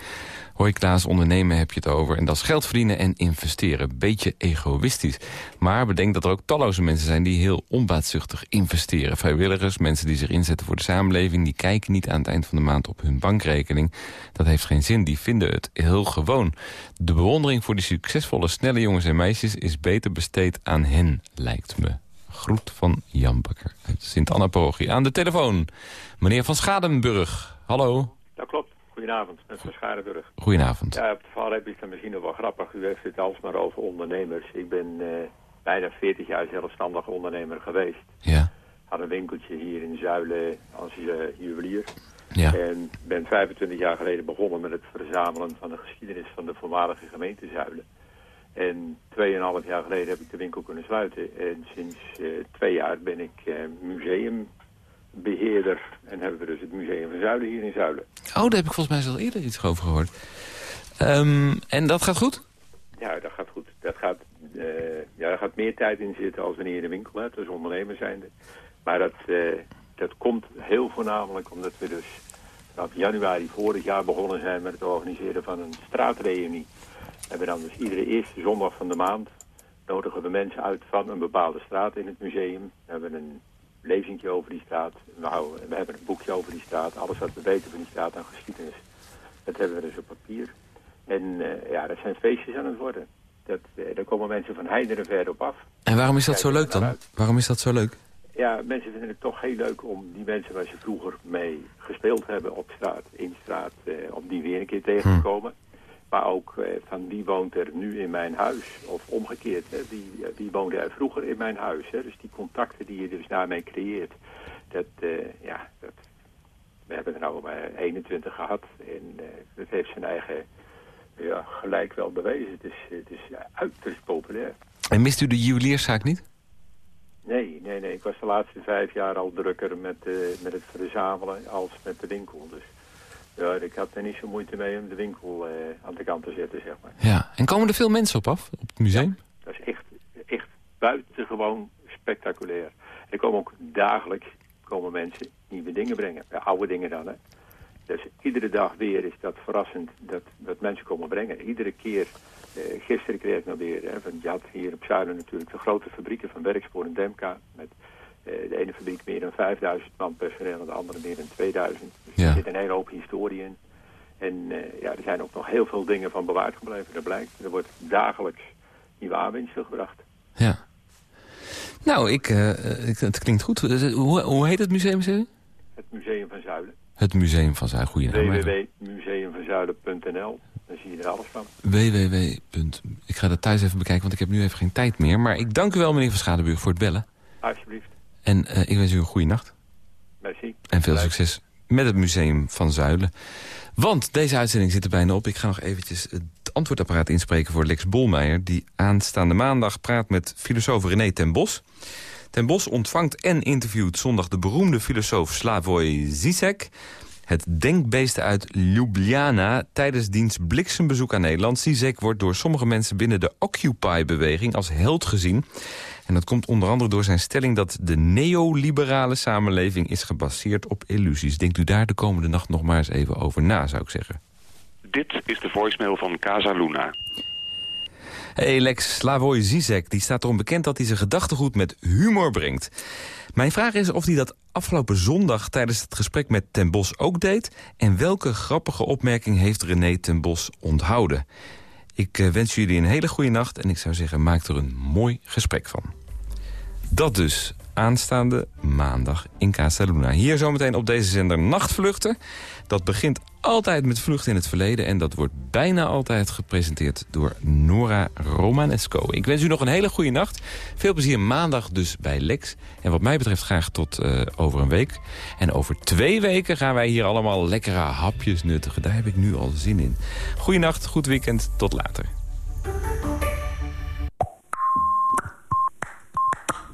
Hoi Klaas, ondernemen heb je het over. En dat is geld verdienen en investeren. Beetje egoïstisch. Maar bedenk dat er ook talloze mensen zijn die heel onbaatzuchtig investeren. Vrijwilligers, mensen die zich inzetten voor de samenleving... die kijken niet aan het eind van de maand op hun bankrekening. Dat heeft geen zin, die vinden het heel gewoon. De bewondering voor die succesvolle, snelle jongens en meisjes... is beter besteed aan hen, lijkt me. Groet van Jan Bakker uit Sint-Anna-parochie. Aan de telefoon, meneer van Schadenburg. Hallo.
Goedenavond, met Van Scharenburg.
Goedenavond.
Ja, op het verhaal heb ik dan misschien nog wel grappig. U heeft het alsmaar over ondernemers. Ik ben eh, bijna 40 jaar zelfstandig ondernemer geweest.
Ja.
Had een winkeltje hier in Zuilen als uh, juwelier.
Ja.
En ben 25 jaar geleden begonnen met het verzamelen van de geschiedenis van de voormalige gemeente Zuilen. En 2,5 jaar geleden heb ik de winkel kunnen sluiten. En sinds uh, twee jaar ben ik uh, museumbeheerder. En hebben we dus het Museum van Zuilen hier in Zuilen.
Oh, daar heb ik volgens mij al eerder iets over gehoord. Um, en dat gaat goed?
Ja, dat gaat goed. Dat gaat, uh, ja, daar gaat meer tijd in zitten als wanneer je de winkel hebt, als ondernemer zijnde. Maar dat, uh, dat komt heel voornamelijk omdat we dus vanaf januari vorig jaar begonnen zijn met het organiseren van een straatreunie. We hebben dan dus iedere eerste zondag van de maand nodigen we mensen uit van een bepaalde straat in het museum. We hebben een lezingje over die straat. We, hebben een boekje over die straat. Alles wat we weten van die straat aan geschiedenis. Dat hebben we dus op papier. En uh, ja, dat zijn feestjes aan het worden. Dat, uh, daar komen mensen van heiden en ver op af.
En waarom is dat zo leuk dan? Waarom is dat zo leuk?
Ja, mensen vinden het toch heel leuk om die mensen waar ze vroeger mee gespeeld hebben op straat, in straat, uh, om die weer een keer tegen te komen. Hm. Maar ook uh, van wie woont er nu in mijn huis? Of omgekeerd, hè? Wie, uh, wie woonde er vroeger in mijn huis? Hè? Dus die contacten die je dus daarmee creëert. Dat, uh, ja, dat, we hebben er nou maar 21 gehad. En dat heeft zijn eigen ja, gelijk wel bewezen. Het is, het is uiterst populair.
En mist u de juwelierszaak niet?
Nee, nee, nee. Ik was de laatste vijf jaar al drukker met, met het verzamelen als met de winkel. Dus ja, ik had er niet zo moeite mee om de winkel uh, aan de kant te zetten, zeg maar.
Ja, en komen er veel mensen op af, op het museum?
Ja, dat is echt, echt buitengewoon spectaculair. Er komen ook dagelijks komen mensen nieuwe dingen brengen. Ja, oude dingen dan, hè. Dus iedere dag weer is dat verrassend dat, dat mensen komen brengen. Iedere keer, uh, gisteren kreeg ik nog weer, hè, van, je had hier op Zuiden natuurlijk de grote fabrieken van Werkspoor en Demka... met de ene fabriek meer dan 5000 man personeel en de andere meer dan 2000. Dus
ja.
er zit een hele hoop historie in. En uh, ja, er zijn ook nog heel veel dingen van bewaard gebleven. Dat blijkt. Er wordt dagelijks nieuwe aanwinsten gebracht.
Ja. Nou, ik, uh, ik, het klinkt goed. Hoe, hoe heet het museum?
Het Museum van Zuilen.
Het Museum van Zuilen. Goeie naam.
www.museumvanzuilen.nl Daar zie je er alles van.
www. Ik ga dat thuis even bekijken, want ik heb nu even geen tijd meer. Maar ik dank u wel, meneer Van Schadenburg, voor het bellen.
Alsjeblieft.
En uh, ik wens u een goede nacht.
Merci.
En veel succes met het Museum van Zuilen. Want deze uitzending zit er bijna op. Ik ga nog eventjes het antwoordapparaat inspreken voor Lex Bolmeijer... die aanstaande maandag praat met filosoof René ten Bos. Ten Bos ontvangt en interviewt zondag de beroemde filosoof Slavoj Zizek... het denkbeest uit Ljubljana tijdens diens bliksembezoek aan Nederland. Zizek wordt door sommige mensen binnen de Occupy-beweging als held gezien... En dat komt onder andere door zijn stelling dat de neoliberale samenleving is gebaseerd op illusies. Denkt u daar de komende nacht nog maar eens even over na, zou ik zeggen.
Dit is de voicemail van Casa Luna.
Hey Lex Slavoj Zizek, die staat erom bekend dat hij zijn gedachtegoed met humor brengt. Mijn vraag is of hij dat afgelopen zondag tijdens het gesprek met Ten Bos ook deed... en welke grappige opmerking heeft René Ten Bos onthouden. Ik eh, wens jullie een hele goede nacht en ik zou zeggen maak er een mooi gesprek van. Dat dus aanstaande maandag in Casa Luna. Hier zometeen op deze zender Nachtvluchten. Dat begint altijd met Vluchten in het Verleden... en dat wordt bijna altijd gepresenteerd door Nora Romanesco. Ik wens u nog een hele goede nacht. Veel plezier maandag dus bij Lex. En wat mij betreft graag tot eh, over een week. En over twee weken gaan wij hier allemaal lekkere hapjes nuttigen. Daar heb ik nu al zin in. Goeienacht, goed weekend, tot later.